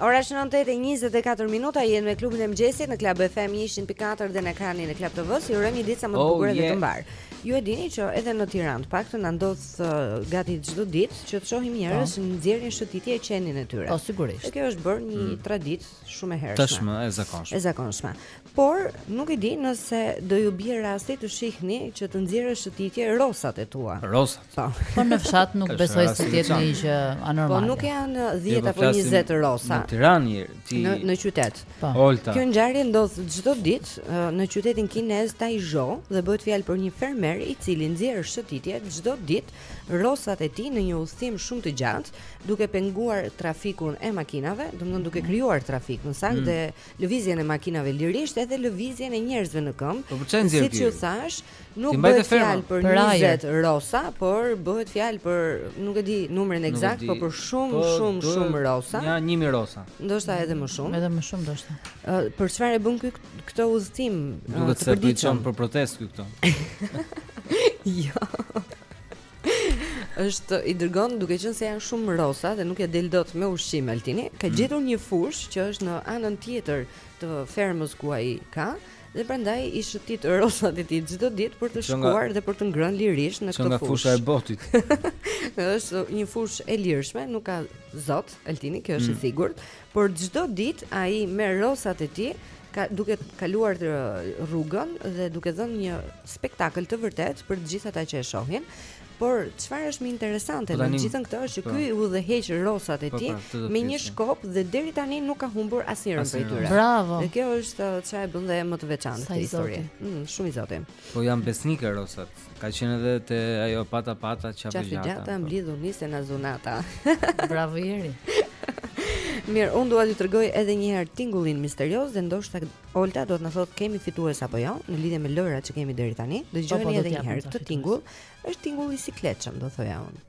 Ora është 9:24 minuta, jemi me klubin e mëngjesit në Club FM 104 dhe në ekranin e Club TV. Ju urojmë një ditë sa më të oh, bukur dhe të mbarë. Ju e dini që edhe në Tiranë, të paktën na ndodh uh, gati çdo ditë që të shohim njerëz po. që nxjerrin shëtitje qenin e tyre. Po sigurisht. Dhe kjo është bërë një mm. traditë shumë e hershme. Tashmë e zakonshme. E zakonshme. Por nuk e di nëse do ju bie rasti të shihni që të nxjerrë shëtitje rosat e tua. Rosat. Po. Po në fshat nuk besoj se të jetë një gjë anormale. Po nuk janë 10 jo, po apo 20 rosa. Në Tiranë je ti. Në në qytet. Po. Olta. Kjo ngjarje ndodh çdo ditë në qytetin kinez Taizhou dhe bëhet fjalë për një fermer i cili nxjerr shëtitje çdo ditë rosat e tij në një udhëtim shumë të gjatë, duke penguar trafikun e makinave, domethënë duke mhm. krijuar trafik më saktë mm. dhe lëvizjen e makinave lirisht edhe lëvizjen e njerëzve në këmbë. Po, pse? Siç ju thashë, Nuk bëhet fjalë për 20 rosa, por bëhet fjalë për, nuk e di numrin eksakt, por për shumë, po, shumë, shumë rosa. Nja 1000 rosa. Ndoshta edhe më shumë. Edhe më shumë ndoshta. Ë për çfarë e bën ky këtë udhëtim? Duket se po i çon për protestë ky këto. Jo. Është i dërgon duke qenë se janë shumë rosa dhe nuk ia del dot me ushqim Altini. Ka mm. gjetur një fushë që është në anën tjetër të fermës ku ai ka Dhe prandaj i shëtit rosat e tij çdo ditë për të shkuar dhe për të ngrënë lirisht në këtë fushë. Që nga fusha e botës. Është një fushë e lirshme, nuk ka zot, Altini, kjo është e mm. sigurt, por çdo ditë ai me rosat e tij duket duke kaluar rrugën dhe duke dhënë një spektakël të vërtetë për të gjithë ata që e shohin Por çfarë është më interesante po në të gjithën këtë është që po. ky i udhëheq rosat e po, tij me një shkop dhe deri tani nuk ka humbur asnjërën prej tyre. Bravo. Dhe kjo është uh, çfarë e bën dhe më të veçantë këtë histori. Mm, shumë i zoti. Po janë besnike rosat. Ka qenë edhe te ajo pata pata qafëgjata. Qafëgjata mblidhuni se na zu nata. Bravo Jeri. Mirë, unë dua t'ju tregoj edhe një herë tingullin misterioz dhe ndoshta Olta do të na thotë kemi fitues apo jo në lidhje me lojërat që kemi deri tani. Dëgjojeni po, po, edhe një herë këtë tingull Është tingull i sikletshëm, do thoja unë.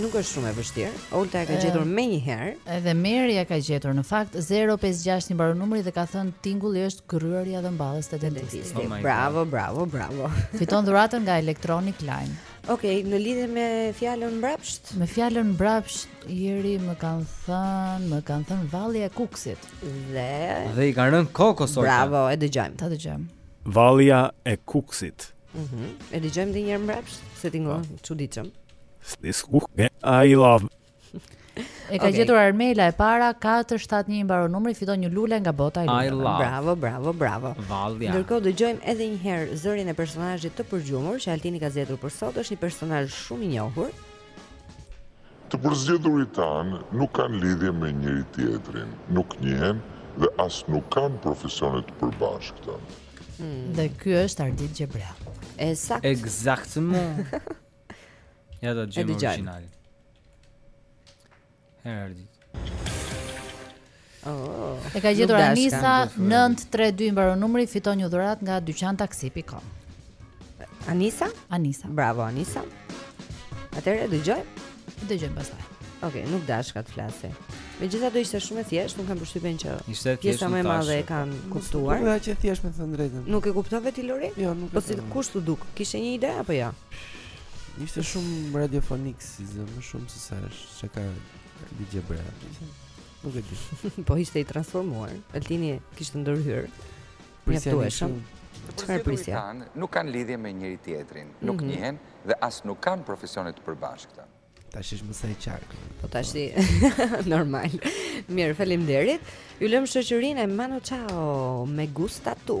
nuk është shumë e vështirë. Olta e ka gjetur më një herë. Edhe Meri e ka gjetur. Në fakt 056 i mbaron numri dhe ka thënë tingulli është gërryerja e dhëmballës te dentisti. Oh bravo, bravo, bravo. Fiton dhuratën nga Electronic Line. Okej, okay, në lidhje me fjalën mbrapsht? Me fjalën mbrapsht Jeri më kanë thënë, më kanë thënë vallja e Kuksit. Dhe Dhe i kanë rënë kokës Olta. Bravo, e dëgjojmë, ta dëgjojmë. Vallja e Kuksit. Mhm. Mm e dëgjojmë edhe një herë mbrapsht, se tingëllon po. çuditshëm. Stis kuk, I love. E ka okay. gjetur Armela e para 471 i mbaron numri fiton një lule nga bota e luleve. Bravo, bravo, bravo. Vallja. Ndërkohë dëgjojmë edhe një herë zërin e personazhit të përgjumur që Altini ka zgjedhur për sot, është një personazh shumë i njohur. Të përzgjedhurit tanë nuk kanë lidhje me njëri-tjetrin, nuk njihen dhe as nuk kanë profesione të përbashkëta. Dhe ky është Ardit Gjebrea. E saktë. Exactement. Ja do dëgjojmë origjinalin. Ardit. Oh, e ka gjetur Anisa 932 mbaron numri fiton një dhuratë nga dyqantaksi.com. Anisa? Anisa. Bravo Anisa. Atëherë dëgjoj. Dëgjojmë pastaj. Okej, okay, nuk dashka të flasë. Megjithatë ishte shumë e thjeshtë, unë kam përshtypjen që ishte pjesa më e madhe e kanë kuptuar. Nuk është e thjeshtë me thënë të drejtën. Nuk e kuptove ti Lori? Jo, nuk e. Po si kush t'u duk? Kishe një ide apo jo? Ja? Ishte shumë radiofonik si zë, më shumë se sa është. Çka ka ligje bre aty? Nuk e di. po ishte i transformuar. Altini kishte ndërhyr. Mjaftueshëm. Çfarë prisja? Kan, nuk kanë lidhje me njëri tjetrin, nuk mm -hmm. njihen dhe as nuk kanë profesione të përbashkëta. Tashmë është mëse e qartë. Po tashi normal. Mirë, faleminderit. Ju lëmë në shoqërinë e Manu Chao me gusta tu.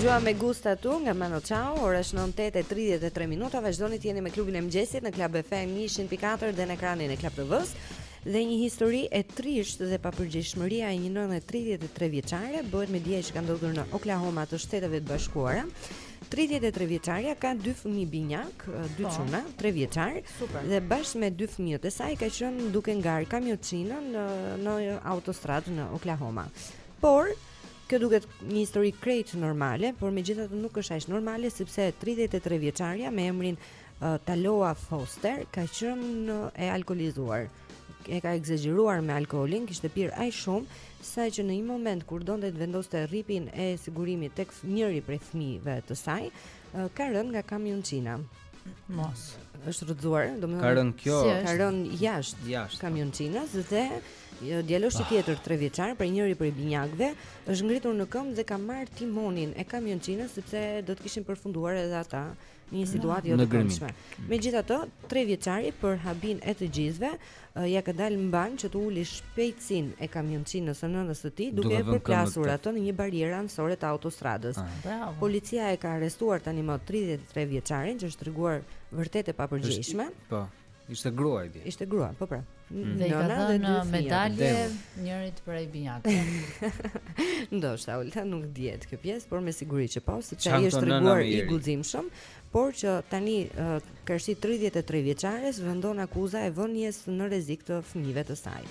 Dëgjuam me gustas tu nga Manu Chao, ora është 9:33 minuta. Vazhdoni të jeni me klubin e mëngjesit në Club FM 100.4 dhe në ekranin e Klan TV-së. Dhe një histori e trishtë dhe papërgjegjshmëri e një nëne tridhjetë e tre vjeçare bëhet me dije që ka ndodhur në Oklahoma të Shteteve të Bashkuara. 33 vjeçarja ka dy fëmijë binjakë, dy po. çuna, 3 vjeçar dhe bashkë me dy fëmijët e saj ka qenë duke ngarë kamionçinën në, në autostradë në Oklahoma. Por Kjo duket një histori krejt normale, por megjithatë nuk është aq normale sepse 33 vjeçarja me emrin uh, Taloa Foster ka qenë e alkoolizuar. E ka ekzagjeruar me alkoolin, kishte pirë aq shumë sa që në një moment kur donte të vendoste rripin e sigurimit tek njëri prej fëmijëve të saj, uh, ka rënë nga kamionçina. Mos. Është rrëzuar, domethënë. Ka rënë kjo. Si ka rënë jashtë jasht, kamionçinës dhe djaloshi ah. tjetër 3 vjeçar pra njëri prej binjakëve është ngritur në këmbë dhe ka marrë timonin e kamionçinës sepse do të kishin përfunduar edhe ata Në një situatë jo të këndshme. Megjithatë, tre vjeçari për habinë e të gjithëve ia ka dalë mbanë që të ulë shpejtësinë e kamionçinës së nënës së tij duke e përplasur atë në një barrierë anësore të autostradës. Ah. Policia e ka arrestuar tanimë 33 vjeçaren që është treguar vërtet e papërgjegjshme. Po. Ishte grua de. Ishte grua, po pra. Mm. Dhe i ka dhënë medalje njërit prej binjakëve. Ndoshta Olta nuk dihet kjo pjesë, por me siguri që po, sepse ai është treguar i guximshëm, por që tani karshi 33 vjeçares rëndon akuza e vënies në rrezik të fëmijëve të saj.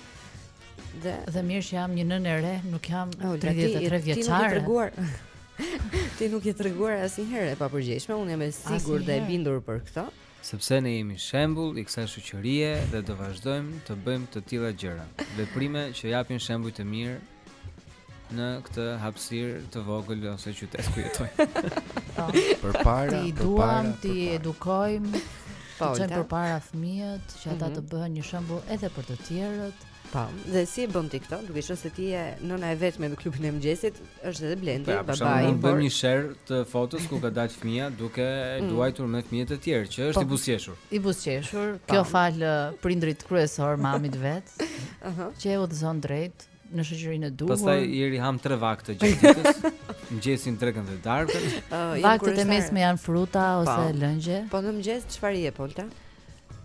Dhe dhe mirë që jam një nënë e re, nuk jam 33 vjeçare. Ti nuk je treguar. Ti nuk je treguar asnjëherë e papërgjegjshme, unë jam e sigurt dhe e bindur për këtë. Sepse ne jemi shembull i kësaj shoqërie dhe do vazhdojmë të bëjmë të tilla gjëra, veprime që japin shembuj të mirë në këtë hapësirë të vogël ose qytet ku jetojmë. Po. Përpara, t'i duam t'i edukojmë. Po, t'i çojmë përpara fëmijët, që ata mhm. të bëhen një shembull edhe për të tjerët. Po, dhe si e bën ti këtë? Duke qenë se ti je nëna e vetme në klubin e mëngjesit, është edhe Blendi, pra, babai. Po, unë bëj një share të fotos ku ka dalë fëmija duke e mm. luajtur me fëmijët e tjerë, që është po, i buzëqeshur. I buzëqeshur, kjo falë prindit kryesor mamit të vet, uh që e udhëzon drejt në shoqërinë e duhur. Pastaj Jeri ha tre vakte gjatë ditës. Mëngjesin drekën dhe darkën. Uh, Vaktet e mesme janë fruta ose pa. lëngje. Po në mëngjes çfarë i jep, Ola?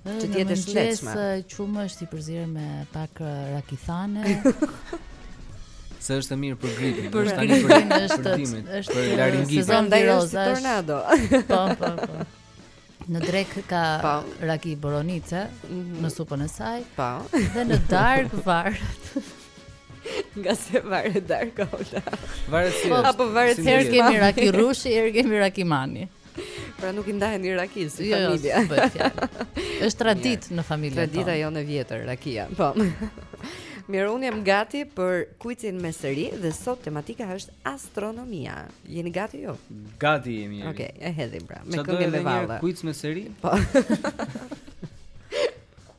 Që të jetë e shëndetshme. Në mëngjes qumësht i përzier me pak raki thane. Se është e mirë për gripin, për është tani për gripin, është për laringitin. Sezon virozash. Sezon virozash. Po, po, po. Në drekë ka pa. Po. raki boronice mm -hmm. në supën e saj. Po. Dhe në darkë varet. Nga se varet darka, Ola. Varet si. Po, apo varet si. Herë kemi raki rrushi, herë kemi raki mani. Pra nuk i ndaheni rakis si jo, jo familja. Jo, bëhet fjalë. Është traditë në familjen tonë. Tradita jonë e vjetër rakia. Po. Mirë, unë jam gati për kuizin me seri dhe sot tematika është astronomia. Jeni gati ju? Jo? Gati jemi. Okej, okay, e hedhim pra. Me këngë me valle. Kuiz me seri? Po.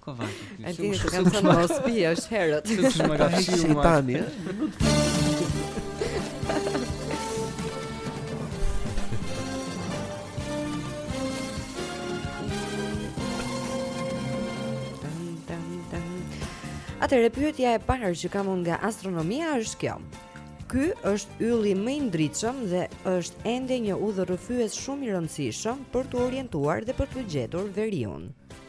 Kovaçi. Ai ti nuk të kam thënë mos pi, është herët. Ti më ka fshirë më tani, ë? Atëherë pyetja e parë që kam unë nga astronomia është kjo. Ky është ylli më i ndritshëm dhe është ende një udhërrëfyes shumë i rëndësishëm për t'u orientuar dhe për të gjetur veriun.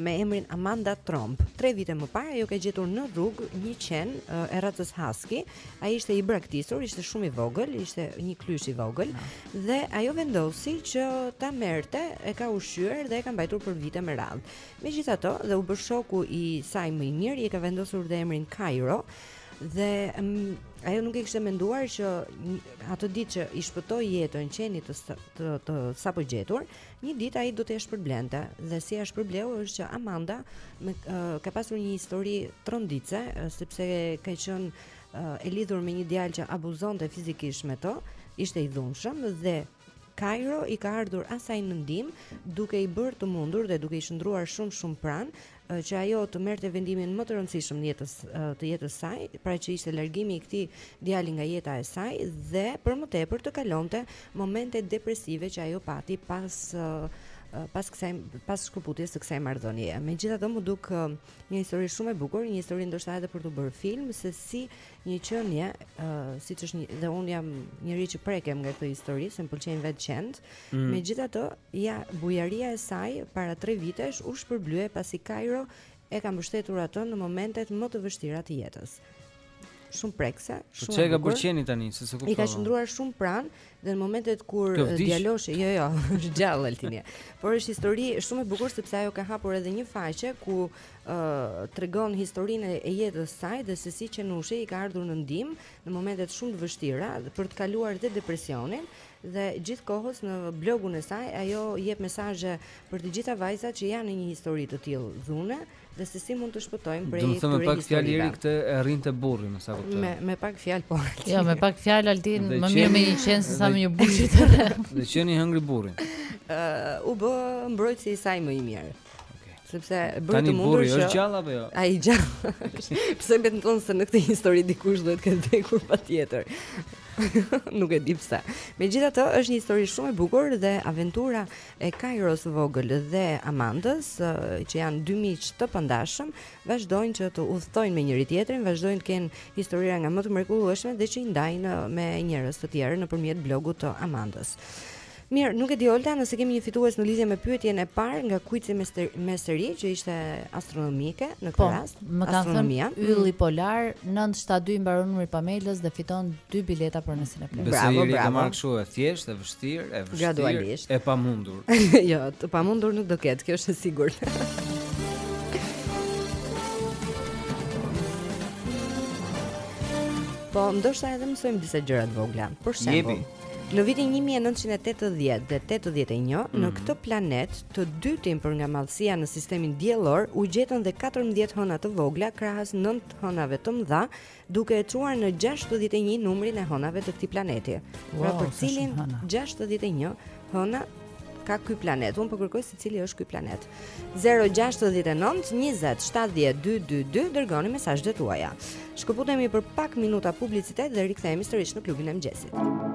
me emrin Amanda Tromp. Tre vite më parë ajo ka gjetur në rrugë një qen e racës husky. Ai ishte i braktisur, ishte shumë i vogël, ishte një klysh i vogël no. dhe ajo vendosi që ta merrte, e ka ushqyer dhe e ka mbajtur për vite me radhë. Megjithatë, dhe u bë shoku i saj më i mirë, i ka vendosur dhe emrin Cairo dhe um, ajo nuk e kishte menduar që atë ditë që i shpëtoi jetën qenit të të, të sapo gjetur, Një ditë ai do t'ia shpërblente dhe si ia shpërbleu është që Amanda me, uh, ka pasur një histori tronditëse uh, sepse ka qenë uh, e lidhur me një djalë që abuzonte fizikisht me të, ishte i dhunshëm dhe Kairo i ka ardhur asaj në ndihmë duke i bërë të mundur dhe duke i qëndruar shumë shumë pranë që ajo të merrte vendimin më të rëndësishëm në jetës të jetës së saj, pra që ishte largimi i këtij djali nga jeta e saj dhe për më tepër të kalonte momente depresive që ajo pati pas pas kësaj pas shkëputjes së kësaj marrëdhënieje. Megjithatë m'u duk një histori shumë e bukur, një histori ndoshta edhe për të bërë film se si një qenie, ë uh, siç është një dhe unë jam njeri që prekem nga këto histori, se më pëlqejnë vetë qentë. Mm. Megjithatë, ja bujaria e saj para 3 vitesh u shpërblye pasi Kairo e ka mbështetur atë në momentet më të vështira të jetës. Shumë prekëse, po shumë. Çe ka bërë qeni tani, se s'e kuptova. I ka qëndruar shumë pranë Dhe në momentet kur djaloshi, jo jo, është gjallë Altin. Por është histori shumë e bukur sepse ajo ka hapur edhe një faqe ku ë uh, tregon historinë e jetës së saj dhe se si qenushi i ka ardhur në ndihmë në momentet shumë të vështira për të kaluar dhe depresionin dhe gjithë kohës në blogun e saj ajo jep mesazhe për të gjitha vajzat që janë në një histori të tillë dhune, dhe se si mund të shpëtojmë prej tyre. Domethënë me pak fjalë deri këtë e rrihte burri, me sa kuptoj. Me me pak fjalë po. Jo, me pak fjalë Altin, më mirë me një qen se sa me një burrë që të rreh. Dhe qeni hëngri burrin. Ë, u bë mbrojtësi i saj më i mirë. Okej. Sepse bëri të mundur që është gjallë apo jo? Ai gjallë. Pse më thon se në këtë histori dikush duhet të ketë vdekur patjetër. Nuk e di pse. Megjithatë, është një histori shumë e bukur dhe aventurat e Kairos së vogël dhe Amandës, që janë dy miq të pandashëm, vazhdojnë që të udhëtojnë me njëri tjetrin, vazhdojnë të kenë historira nga më të mrekullueshmet dhe që i ndajnë me njerëz të tjerë nëpërmjet blogut të Amandës. Mirë, nuk e di Olta nëse kemi një fitues në lidhje me pyetjen e parë nga kuici me me seri që ishte astronomike në këtë po, rast. Më kanë thënë Ylli Polar 972 mbaron numri i Pamelës dhe fiton Dy bileta për në Cineplex. Bravo, bravo. Besoj e ke marrë kështu e thjeshtë, e vështirë, e vështirë, e pamundur. jo, të pamundur nuk do ketë, kjo është e sigurt. po, ndoshta edhe mësojmë disa gjëra të vogla. Për shembull, Në vitin 1980 dhe 81, mm -hmm. në mhm. këtë planet, të dytin për nga madhësia në sistemin diellor, u gjetën dhe 14 hëna të vogla krahas 9 hënave të mëdha, duke e çuar në 61 numrin e hënave të këtij planeti. Wow, pra për cilin 61 hëna ka ky planet. Unë po kërkoj se cili është ky planet. 069 20 70 222 dërgoni mesazhet tuaja. Shkëputemi për pak minuta publicitet dhe rikthehemi sërish në klubin e mëngjesit.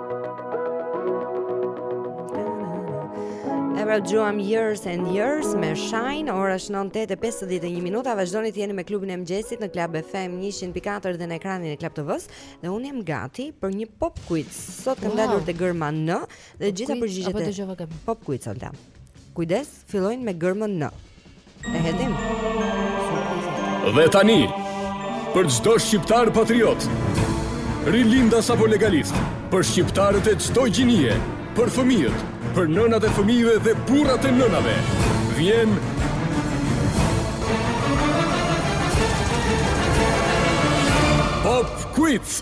pra dëgjuam Years and Years me Shine Ora është 8.51 minuta Vazhdoni të jeni me klubin e mëngjesit në Club FM 100.4 dhe në ekranin e Club TV-së Dhe unë jam gati për një pop quiz Sot kam wow. ndalur te gërma N Dhe të gjitha përgjigjet e Pop quiz, Olta Kujdes, fillojnë me gërmën N E hedhim. Dhe tani, për çdo shqiptar patriot, rilindas apo legalist, për shqiptarët e çdo gjinie, për fëmijët, për nënat e fëmijëve dhe burrat e nënave, vjen Pop Quiz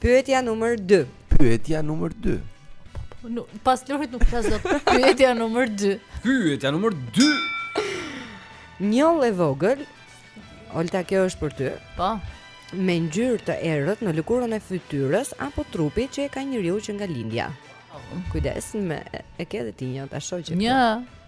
Pyetja numër 2. Pyetja numër 2. Nuk, pas Lorit nuk flas dot. Pyetja numër 2. Pyetja numër 2. Njollë e vogël. Olta kjo është për ty. Po. Me ngjyrë të errët në lëkurën e fytyrës apo trupit që e ka njeriu që nga lindja. Kujdes me e ke edhe ti një ta shoh. Një.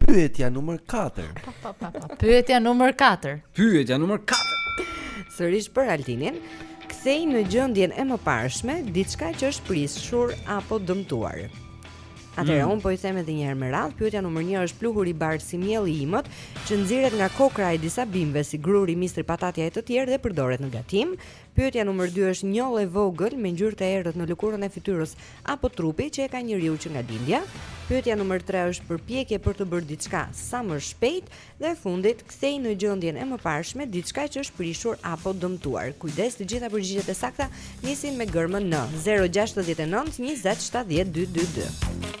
Pyetja numër 4. Pa, pa, pa, pa. Pyetja numër 4. Pyetja numër 4. Sërish për Altinin, kthej në gjendjen e mëparshme diçka që është prishur apo dëmtuar. Atëherë mm. un po i them edhe një herë me radhë, pyetja numër 1 është pluhur i bardhë si mielli i imët, që nxirret nga kokrra e disa bimëve si gruri, misri, patatja e të tjerë dhe përdoret në gatim. Pyetja numër dy është njollë e vogël me ngjyrë të errët në lëkurën e fytyrës apo trupit që e ka njeriu që nga lindja. Pyetja numër tre është përpjekje për të bërë diçka sa më shpejt dhe e fundit kthej në gjendjen e mëparshme diçka që është prishur apo dëmtuar. Kujdes, të gjitha përgjigjet e sakta nisin me gërmën N 069 20 70 222.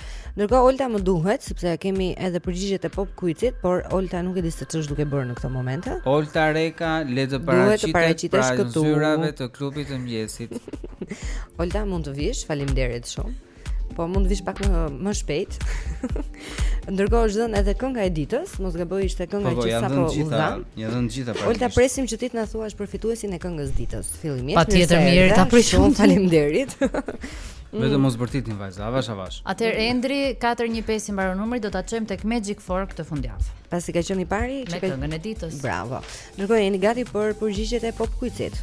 Ndërkohë Olta më duhet sepse kemi edhe përgjigjet e pop quizit, por Olta nuk e di se ç'është duke bërë në këto momente. Olta Reka le të paraqitet pra këtu zyrave të klubit të mëngjesit. Olta mund të vish, faleminderit shumë. Po mund të vish pak më, më shpejt. Ndërkohë është dhënë edhe kënga e ditës, mos gaboj ishte kënga po, po, që sapo u dha. Janë dhënë gjitha pra. Olta presim që ti të na thuash për fituesin e këngës ditës. Fillimisht. Patjetër mirë, ta presim. Faleminderit. Mm. Vetëm mos bërtitni vajza, avash avash. Atëherë Endri 415 i mbaron numri, do ta çojmë tek Magic Fork këtë fundjavë. Pasi ka qenë i pari, me ka... këngën e ditës. Bravo. Ndërkohë jeni gati për përgjigjet e pop quizit.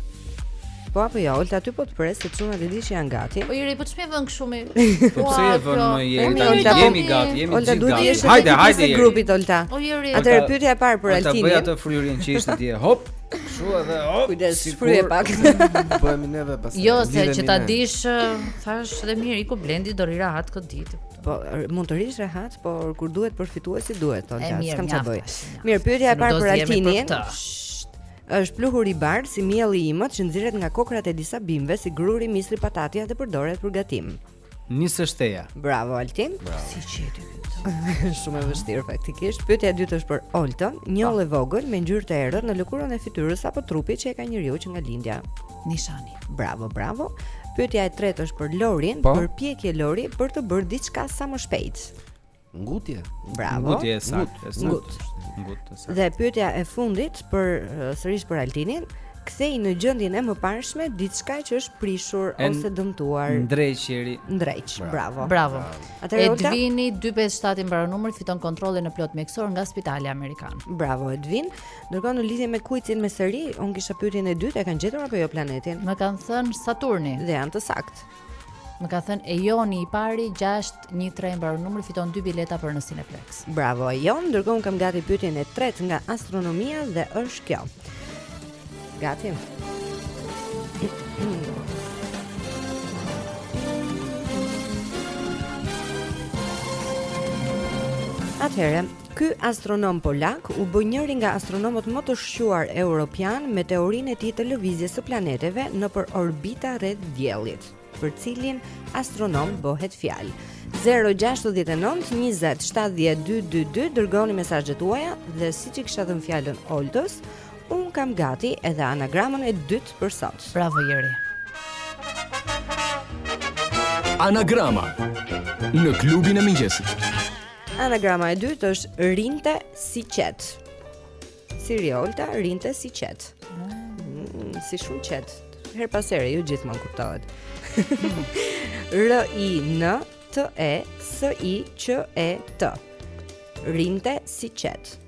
Po apo jo, Olta ty po të pres se çunat e di që janë gati. O Iri, po ç'më vën kështu më. Po pse e vën më je? Jemi gati, jemi gati, jemi gjithë gati. Hajde, hajde, hajde grupit Olta. Atëherë pyetja e parë për Altinin. Ta bëj atë fryrjen që ishte dje. Hop. Kështu edhe hop. Kujdes, shfryje pak. Bëhemi neve pas. Jo, se që ta dish, thash dhe mirë, iku Blendi do rri rahat këtë ditë. Po, mund të rrish rehat, por kur duhet për fituesi duhet, thonë ja, s'kam çfarë bëj. Mirë, pyetja e parë për Altinin. Është pluhur i bardhë si mielli i imët që nxirret nga kokrrat e disa bimëve si gruri, misri, patatja dhe përdoret për gatim. Niseshteja. Bravo Altin. Bravo. Si e gjeti ky. Shumë e vështirë faktikisht. Pyetja e dytë është për Oltën, njollë e vogël me ngjyrë të errët në lëkurën e fytyrës apo trupit që e ka njeriu që nga lindja. Nishani. Bravo, bravo. Pyetja e tretë është për Lorin, po? përpjekje Lori për të bërë diçka sa më shpejt. Ngutje. Bravo. Ngutje e saktë. Ngut. Ngut. Dhe pyetja e fundit për sërish për Altinin, kthej në gjendjen e mëparshme diçka që është prishur en, ose dëmtuar. Ndreq Jeri. Ndreq. Bravo. Bravo. Atëherë Edvini 257 i mbaron numri fiton kontrollin e plotë mjekësor nga Spitali Amerikan. Bravo Edvin. Ndërkohë në lidhje me kuicin me seri, unë kisha pyetjen e dytë, e kanë gjetur apo jo planetin? Më kanë thënë Saturni. Dhe janë të saktë. Më ka thënë Ejoni i pari 613 mbaron numri fiton dy bileta për në Cineplex. Bravo Ejon, ndërkohë kam gati pyetjen e tretë nga astronomia dhe është kjo. Gati. Atëherë, Ky astronom polak u bë njëri nga astronomët më të shquar europian me teorinë e tij të lëvizjes së planeteve nëpër orbita rreth Diellit, për cilin astronom bëhet fjalë. 069 20 70 222 dërgoni mesazhet tuaja dhe siç i kisha dhënë fjalën Oltës, unë kam gati edhe anagramën e dytë për sot. Bravo Jeri. Anagrama në klubin e mëngjesit. Anagrama e dytë është rinte si qet. Si rri Olta rinte si qet. Mm, si shumë qet. Herë pas here jo gjithmonë kuptohet. R I N T E S I Q E T. Rinte si qet.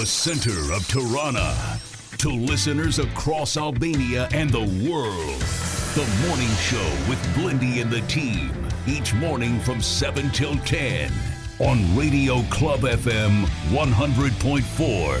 the center of Tirana to listeners across Albania and the world the morning show with Blendi and the team each morning from 7 till 10 on Radio Club FM 100.4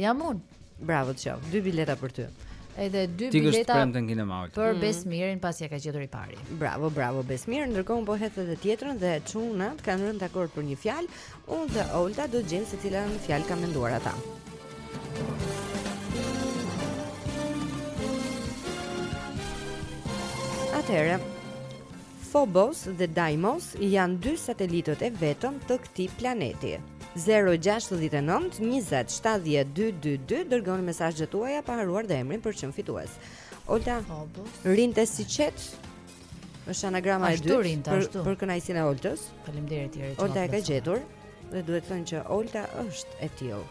Jam unë. Bravo të qoftë. Dy bileta për ty. Edhe dy Ti bileta për kinema. Për mm. Besmirin pasi e ka gjetur i pari. Bravo, bravo Besmir. Ndërkohë unë po hedh edhe tjetrën dhe çunat kanë rënë dakord për një fjalë. Unë dhe Olta do të gjejmë se cilën fjalë ka menduar ata. Atëherë, Phobos dhe Deimos janë dy satelitët e vetëm të këtij planeti. 069 20 70 222 dërgoni mesazhet tuaja pa harruar dhe emrin për çm fitues. Olta, rinte si qet. Është anagrama e dytë për, për kënaqësinë e Oltës. Faleminderit Jeri. Olta e ka gjetur dhe duhet thënë që Olta është e tillë.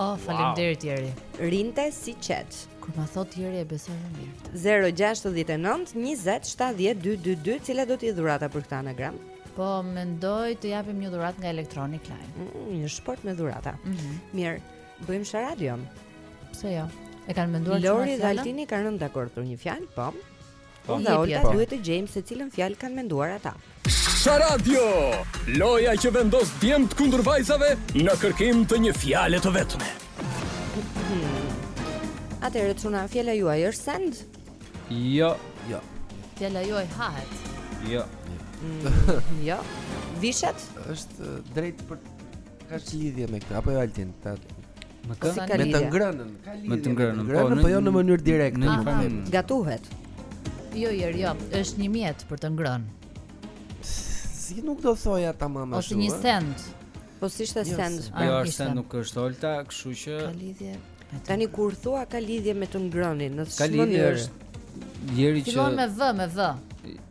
Oh, faleminderit wow. Jeri. Rinte si qet. Kur ma thotë Jeri e besoj më mirë. 069 20 70 222, cila do të jetë dhurata për këtë anagramë? Po mendoj të japim një dhuratë nga Electronic Line. Mm, një shportë me dhurata. Mm -hmm. Mirë, bëjmë sharadën. Pse jo? E kanë menduar Lori dhe Altini kanë rënë dakord për një fjalë, po. Po dhe Olta duhet të gjejmë se cilën fjalë kanë menduar ata. Sharadio, loja që vendos djemt kundër vajzave në kërkim të një fjale të vetme. Atëherë çuna, fjala juaj është send? Jo, jo. Fjala juaj hahet? Jo. Mm, jo. Vishet? është drejt për... Ka lidhje me këtë, apo jo Altin? Ta... Me kë? Po me të ngrënën. Me të ngrënën, po, po jo në mënyrë direkte. Në një farë gatuhet. Jo, jo, jo, është një mjet për të ngrënë. Si nuk do thoja tamam ashtu. Ose një send. Po si ishte jo, send? Jo, ah, është send, nuk është Olta, kështu që ka lidhje. Tani kur thua ka lidhje me të ngrënit, në çfarë mënyrë? Ka lidhje. Jeri që Fillon me R, me R.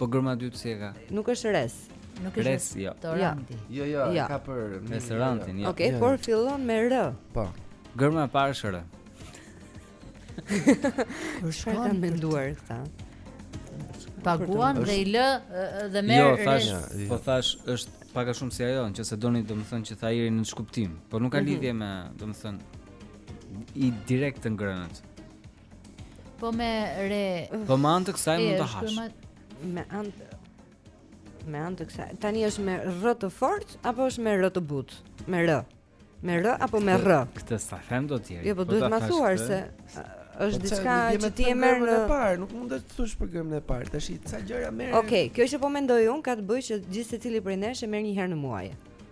Po gërma e dytë si e ka? Nuk është res. Nuk është res, jo. Toranti. Jo, jo, e ka për restorantin, jo. Okej, por fillon me r. Po. Gërma e parë është r. Ku shkon, menduar këta? Paguan dhe i lë dhe merr jo, res. Jo, thashë, po thashë është pak a shumë si ajo, nëse doni domethënë që tha Jeri në shkuptim, por nuk ka mhm. lidhje me, domethënë i direkt të ngrënët. Po me re. Po me anë të kësaj mund ta hash. Me anë me anë të kësaj. Tani është me r të fortë apo është me r të butë? Me r. Me r apo me r? Këtë sa them do të jetë. Jo, po, po duhet mësuar se është po diçka që ti e merr në parë, nuk mund të thuash për gërmën e parë. Tashi sa gjëra merr. Okej, kjo që po mendoj unë ka të bëjë që gjithë secili prej nesh e merr një herë në muaj.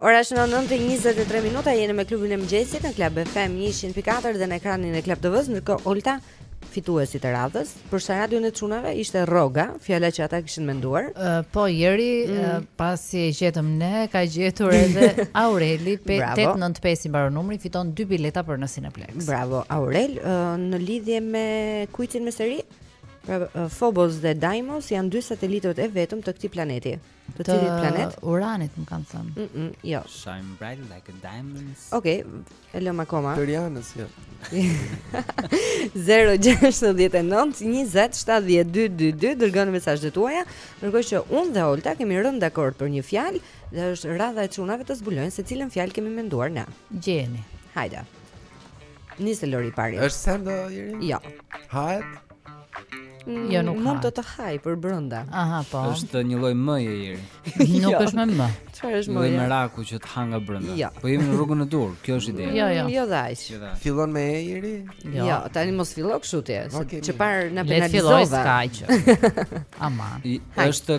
Ora është 9:23 minuta, jeni me klubin e mëngjesit në Club FM 104 dhe në ekranin e Club TV-s, ndërkohë Olta fituesit e radhës. Për Sharadion e çunave ishte rroga, fjala që ata kishin menduar. Uh, po Jeri mm. uh, pasi e gjetëm ne, ka gjetur edhe Aureli 895 i mbaron numri, fiton dy bileta për në Cineplex. Bravo Aurel, uh, në lidhje me kuicin me seri? Pra, Phobos dhe Deimos janë dy satelitët e vetëm të këtij planeti. Të cilit planet? Të Uranit më kanë thënë. Mm -mm, jo. Shine bright like a diamond. Okej, okay, e lëm akoma. Të Rianës jo. 0692070222 dërgoni mesazhet tuaja, ndërkohë që unë dhe Olta kemi rënë dakord për një fjalë dhe është radha e çunave të zbulojnë se cilën fjalë kemi menduar ne. Gjeni. Hajde. Nisi Lori i pari. Është send Jeri? Jo. Hahet? Mm, jo, nuk mund të të hajë përbrenda. Aha, po. Është një lloj mëje Jeri. Nuk jo. është më më. Çfarë është më? Meraku që të ha nga brenda. Jo. Po jemi në rrugën e duhur, kjo është ideja. Jo, jo. Mm, jo dhaj. Jo fillon me e Jeri? Jo. jo, tani mos fillo kështu ti, se parë na penalizove. Le të fillojë kaq. Aman. Është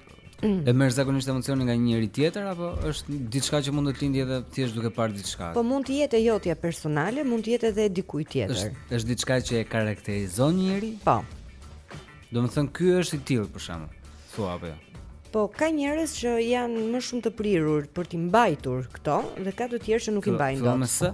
Mm. E merr zakonisht emocioni nga një njeri tjetër apo është diçka që mund të lindë edhe thjesht duke parë diçka? Po mund të jetë e jotja personale, mund të jetë edhe dikujt tjetër. Është është diçka që e karakterizon njeri? Po. Domethënë ky është i tillë për shembull. Po apo jo? Po ka njerëz që janë më shumë të prirur për t'i mbajtur këto dhe ka të tjerë që nuk i mbajnë dot. Thonë se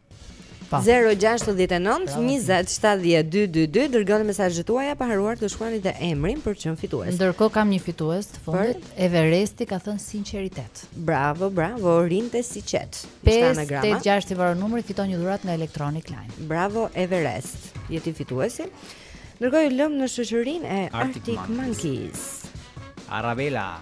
0-6-19-27-12-2 Dërgoni mesazhet tuaja pa harruar të shkruani dhe emrin për të qenë fitues Ndërkohë kam një fitues të fundit për... Everesti ka thënë sinqeritet Bravo, bravo, rinte si qetë 5-8-6 i varo numri fiton një dhuratë nga Electronic Line Bravo, Everest Je ti fituesi Ndërkohë ju lëmë në shoqërinë e Arctic, Arctic Monkeys Arabella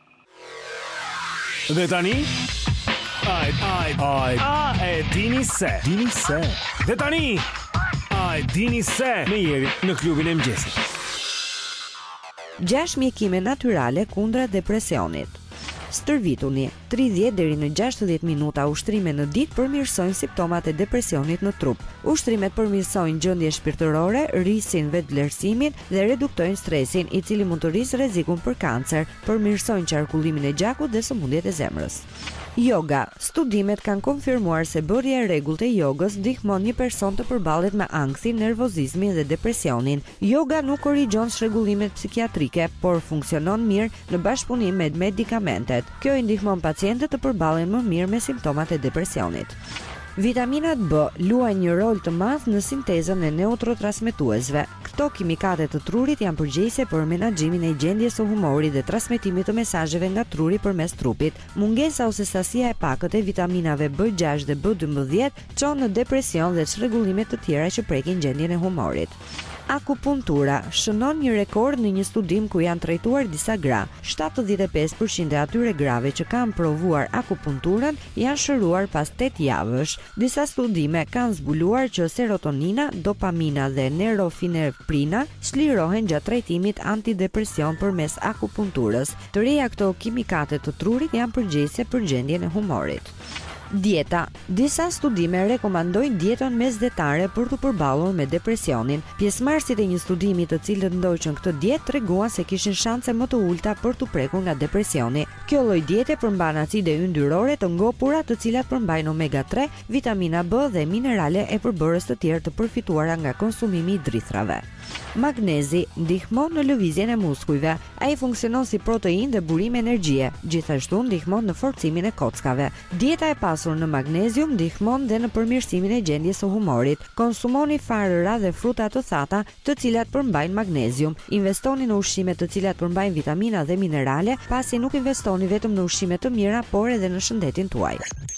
Dhe tani Ai ai ai a e dini se dini se Dhe tani A e dini se me Jerin në klubin e mëngjesit 6 mjekime natyrale kundër depresionit Stërvituni 30 deri në 60 minuta ushtrime në ditë përmirësojnë simptomat e depresionit në trup. Ushtrimet përmirësojnë gjendjen shpirtërore, rrisin vetëvlerësimin, dhe reduktojnë stresin, i cili mund të rrisë rrezikun për kancer, përmirësojnë qarkullimin e gjakut dhe sëmundjet e zemrës. Yoga, Studimet kanë konfirmuar se bërja e rregullt e jogës ndihmon një person të përballet me ankthin, nervozizmin dhe depresionin. Yoga nuk korrigjon çrregullimet psikiatrike, por funksionon mirë në bashkëpunim med medikamentet. Kjo i ndihmon pacientët të përballen më mirë me simptomat e depresionit. Vitaminat B luajnë një rol të madh në sintezën e neutrotransmetuesve. Këto kimikate të trurit janë përgjegjëse për menaxhimin e gjendjes së humorit dhe transmetimit të mesazheve nga truri përmes trupit. Mungesa ose sasia e pakët e vitaminave B gjashtë dhe B dymbëdhjetë çon në depresion dhe çrregullime të tjera që prekin gjendjen e humorit. Akupunktura shënon një rekord në një studim ku janë trajtuar disa gra. Shtatëdhjetë e pesë për qind e atyre grave që kanë provuar akupunkturën janë shëruar pas tetë javësh. Disa studime kanë zbuluar që serotonina, dopamina dhe nerofineprina çlirohen gjatë trajtimit antidepresion përmes akupunkturës. Të treja këto kimikate të trurit janë përgjegjëse për gjendjen e humorit. Dieta, Disa studime rekomandojnë dietën mesdhetare për t'u përballur me depresionin. Pjesëmarrësit e një studimi të cilët ndoqën këtë dietë treguan se kishin shanse më të ulta për t'u prekur nga depresioni. Kjo lloj diete përmban acide yndyrore të ngopura të cilat përmbajnë omega tre, vitamina B dhe minerale e përbërës të tjerë të përfituara nga konsumimi i drithrave. Magnezi ndihmon në lëvizjen e muskujve. Ai funksionon si proteinë dhe burim energjie. Gjithashtu ndihmon në forcimin e kockave. Dieta e pasur në magnezium ndihmon dhe në përmirësimin e gjendjes së humorit. Konsumoni farëra dhe fruta të thata, të cilat përmbajnë magnezium. Investoni në ushqime të cilat përmbajnë vitamina dhe minerale, pasi nuk investoni vetëm në ushqime të mira, por edhe në shëndetin tuaj.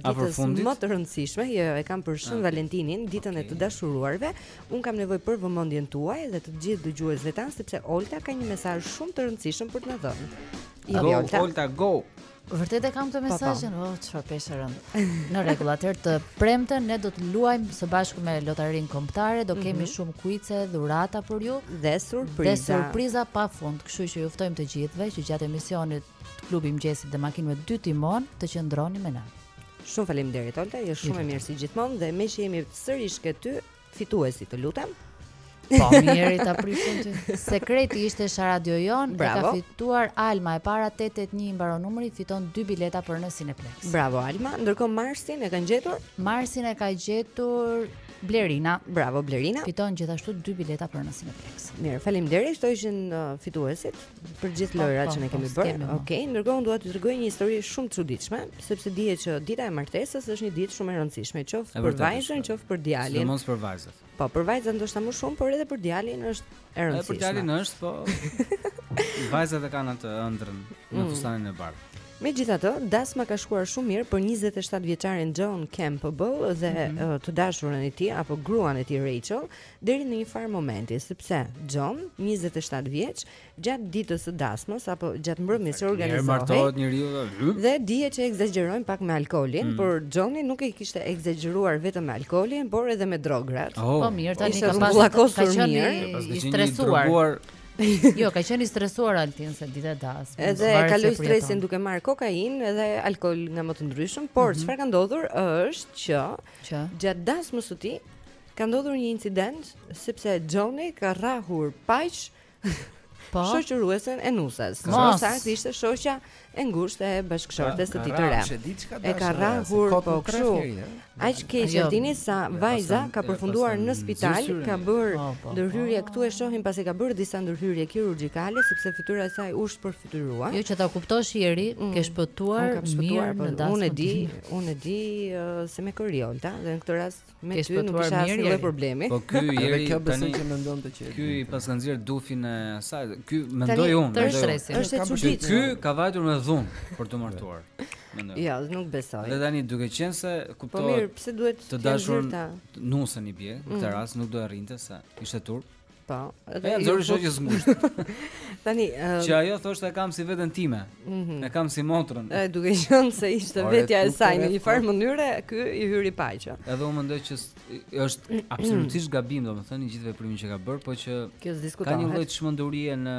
ditës më të rëndësishme, jo, jo, e kam për Shën ah, Valentinin, ditën e të dashuruarve. Un kam nevojë për vëmendjen tuaj dhe të gjithë dëgjuesve tanë sepse Olta ka një mesazh shumë të rëndësishëm për të na dhënë. Olta, go, Olta. Olta, go. Vërtet e kam të po, po. mesazhin, oh, çfarë peshë e rëndë. Në rregull, atëherë të premten ne do të luajmë së bashku me Lotarinë kombëtare, do kemi mm -hmm. shumë kuize, dhurata për ju dhe surpriza. Dhe surpriza pafund. Kështu që ju ftojmë të gjithëve që gjatë emisionit Klubi i Mëngjesit dhe Makinë me dy timona të qëndroni me ne. Shumë faleminderit Olta, je shumë e mirë si gjithmonë dhe meqë jemi sërish këtu, fituesit, të lutem. Po mirë ta prisim ti. Sekreti ishte sa radio jonë e ka fituar Alma e para 881 i mbaron numri fiton dy bileta për në Cineplex. Bravo Alma, ndërkohë Marsin e kanë gjetur? Marsin e ka gjetur Blerina. Bravo Blerina. Fiton gjithashtu dy bileta për në Cineplex. Mirë, faleminderit, këto ishin uh, fituesit. për gjithë lojërat po, që ne po, kemi po, bërë. Okej, okay, ndërkohë unë dua të tregoj një histori shumë të çuditshme, sepse dihet që dita e martesës është një ditë shumë e rëndësishme, qoftë për vajzën, qoftë për djalin. Sidomos për vajzat. Po, për vajzën ndoshta më shumë, por edhe për djalin është e rëndësishme. Edhe për djalin është, po. Vajzat e kanë atë ëndrrën në mm. fustanin e bardhë. Megjithatë, dasma ka shkuar shumë mirë për 27 vjeçarin John Campbell dhe mm -hmm. të dashurën e tij apo gruan e tij Rachel, deri në një farë momenti, sepse John, 27 vjeç, gjatë ditës së dasmës apo gjatë mbrëmjes që organizohej. martohet njeriu dhe hyp. Dhe dihet që ekzagjerojnë pak me alkoolin, mm. por Johni nuk e kishte ekzagjeruar vetëm me alkoolin, por edhe me drogat. Oh. Po mirë, tani ka pas ka qenë i stresuar. jo, ka qenë i stresuar Altin se ditë dasme. Edhe kaloi stresin duke marr kokainë edhe alkool nga më të ndryshëm, por mhm. çfarë mm -hmm. ka ndodhur është që, që? gjatë dasmës së tij Ka ndodhur një incident sepse Xhoni ka rrahur paq po shoqëruesen e nuses. Më saktë ishte shoqja e ngushtë e bashkëshortes së tij të re. E ka rrahur po kështu. Aq keq e dini sa vajza ka përfunduar në spital, ka bërë po, po, po. ndërhyrje këtu e shohim pasi ka bërë disa ndërhyrje kirurgjikale sepse fytyra e saj u shpërfytyrua. Jo që ta kuptosh Eri, mm. ke shpëtuar, ke shpëtuar mirë në dasmë. Unë e di, unë e di se më ftoi Olta dhe në këtë rast Me ty nuk kisha asnjë lloj problemi. Po ky Ieri kjo besoj që mendon të qetë. Ky pas ka nxjerr dufin e asaj. Ky mendoj unë, mendoj stresin. Është e çuditshme. Ky ka vajtur me dhunë për t'u martuar. Mendoj. Jo, nuk besoj. Dhe tani duke qenë se kuptohet. Po mirë, pse duhet të dashur nusën i bie, në këtë mm. rast nuk do e rrinte se ishte turp. Po. Dhe ja, zori shoqen e ngushtë. Tani, uh, që ajo thoshte e kam si veten time. Mm -hmm. E kam si motrën. E duke qenë se ishte Ore, vetja e saj në një farë mënyre, ky i hyri paqja. Edhe unë mendoj që është mm, mm. absolutisht gabim, domethënë, i gjithë veprimin që ka bërë, po që ka një lloj çmendurie në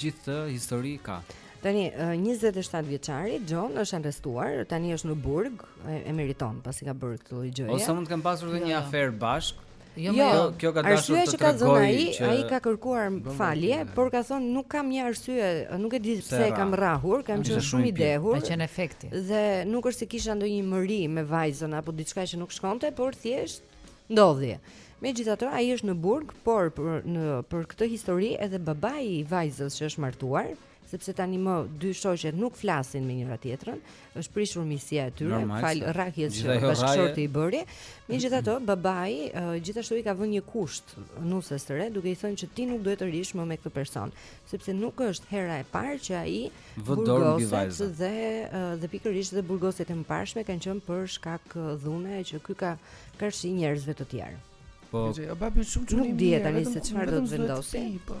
gjithë histori ka. Tani 27 vjeçari John është arrestuar, tani është në burg, e, e meriton pasi ka bërë këtë gjë. Ose mund të kenë pasur edhe një aferë bashkë. Jo, jo, jo, kjo ka dashur të tregojë arsyen, që ai ka kërkuar falje, por ka thënë nuk kam një arsye, nuk e di pse e kam rrahur, kam qenë shumë i dehur. Ka qenë efekti. Dhe nuk është se kisha ndonjë mëri me vajzën apo diçka që nuk shkonte, por thjesht ndodhi. Megjithatë, ai është në burg, por për në për këtë histori edhe babai i vajzës që është martuar, ëh, sepse tanimë dy shoqet nuk flasin me njëra tjetrën, është prishur miqësia e tyre falë rrahjes që bashkëshorti i bëri. Megjithatë, babai uh, gjithashtu i ka vënë një kusht nuses së re, duke i thënë që ti nuk duhet të rrish më me këtë person, sepse nuk është hera e parë që ai burgoset dhe uh, dhe pikërisht dhe burgosjet e mëparshme kanë qenë për shkak dhune që ky ka karshi njerëzve të tjerë. Po, jo, babi shumë çunim. Nuk dihet tani se çfarë do të vendosë. Po.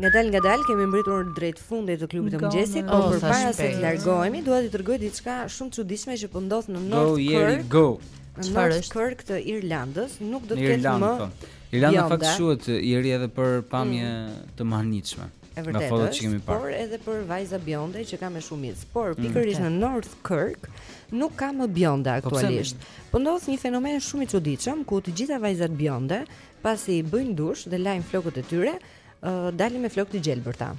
Ngadalë ngadalë kemi mbërritur drejt fundit të klubit të mëngjesit, por oh, përpara se të largohemi, dua t'ju tregoj diçka shumë të çuditshme që po ndodh në North Cork. Go, në North Cork të Irlandës, nuk do të ketë më. Po. Irlanda në fakt shquhet Ieri edhe për pamje mm. të mahnitshme. E vërtetë. Nga që kemi parë. Por edhe për vajza bjonde që ka me shumicë. Por mm, pikërisht në North Cork nuk ka më bjonde po aktualisht. Po ndodh një fenomen shumë i çuditshëm ku të gjitha vajzat bjonde pasi bëjnë dush dhe lajnë flokët e tyre, uh, dalin me flokë të gjelbërta.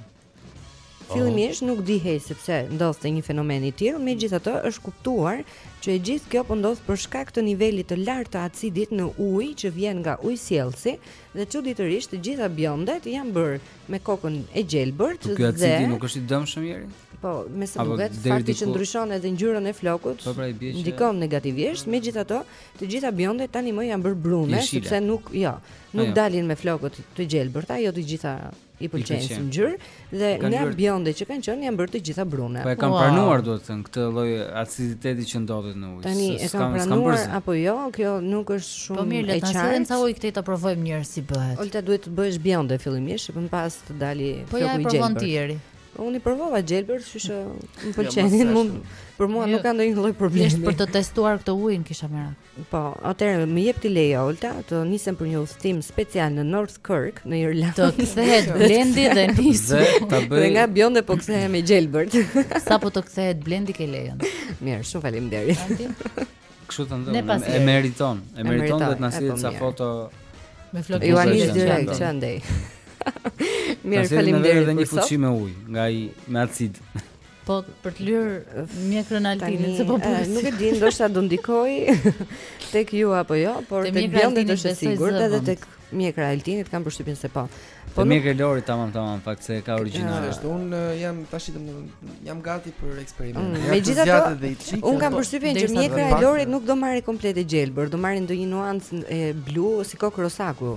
Fillimisht nuk dihej se pse ndodhte një fenomen i tillë, megjithatë është kuptuar që e gjithë kjo po ndodh për shkak të nivelit të lartë të acidit në ujë që vjen nga ujësjellësi, Dhe çuditërisht të gjitha bjondet janë bërë me kokën e gjelbërt dhe Ky acidi nuk është i dëmshëm Ieri? Po, me sa duket fakti që ndryshon edhe ngjyrën e flokut po, pra, ndikon negativisht, megjithatë të gjitha bjondet tanimë janë bërë brune sepse nuk, jo, nuk dalin me flokët të gjelbërta, jo të gjitha i pëlqejnë si ngjyrë dhe nga bjonde që kanë qenë janë bërë të gjitha brune. Po e kanë pranuar duhet të thënë këtë lloj aciditeti që ndodhet në ujë. Tani e kanë pranuar apo jo? Kjo nuk është po shumë e qartë. Po mirë, le të shikojmë sa ujë këtej ta provojmë një herë si bëhet. Olta duhet të bëhesh bjonde fillimisht, më pas të dali flokë i gjelbër. Po ja e provon ti Eri. Po unë i provova gjelbër, kështu që më pëlqenin. Jo, për mua nuk ka ndonjë lloj problemi. Është për të testuar këtë ujë kisha merak. Po, atëherë më jep ti leja Olta, të nisem për një udhëtim special në North Kirk, në Irlandë. Të kthehet Blendi dhe nis. Dhe ta bëj. Dhe nga bjonde po kthehem e gjelbër. Sapo të kthehet Blendi ke lejën. Mirë, shumë faleminderit. Kështu që po,, e meriton, e meriton dhe të nisësh ca foto me flokë i uani e direkt që andej Mirë, faleminderit. Edhe një fuçi me ujë, nga ai me acid Po për të lyer mjekrën Altinit se po bëj. Eh, nuk e di, ndoshta do ndikojë tek ju apo jo, por tek bjondet është e sigurt edhe tek mjekra e Altinit kam përshtypjen se po. Po nuk... mirë Lori tamam tamam fakt se e ka origjinale. Ashtu, unë eh, jam tashti jam gati për eksperimentin. Mm, ja, Megjithatë unë kam po, përshtypjen që mjekra e Lorit nuk do marrë komplet të gjelbër, do marrë ndonjë nuancë blu si kokë rosaku.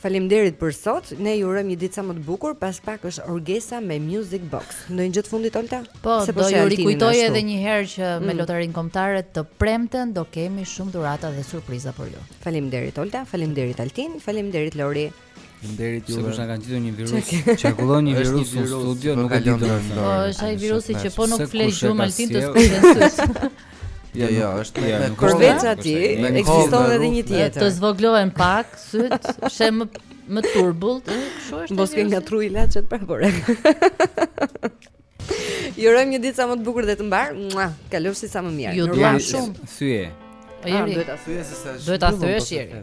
Faleminderit për sot. Ne ju urojmë një ditë sa më të bukur. Pas pak është Orgesa me Music Box. Ndonjë gjë të fundit Olta? Po, se do ju rikujtoj edhe një herë që me mm. Lotarinë Kombëtare të premten do kemi shumë dhurata dhe surpriza për ju. Faleminderit Olta, faleminderit Altin, faleminderit Lori. Faleminderit ju. Sepse kanë gjetur një virus. Qarkullon një virus në studio, nuk e di të rëndë. Po, është ai virusi që po nuk fle gjumë Altin të skuqen sytë. Jo, jo, është me me përveç atij ekziston edhe një tjetër. Të zvoglohen pak sytë, sheh më turbullt, kështu është. Mos ke ngatru ilaçet prapë. Ju urojmë një ditë sa më të bukur dhe të mbarë. Kalofshi sa më mirë. Ju dua shumë. Thyeje. Po Eri. Duhet ta thyesh se është. Duhet ta thyesh Eri.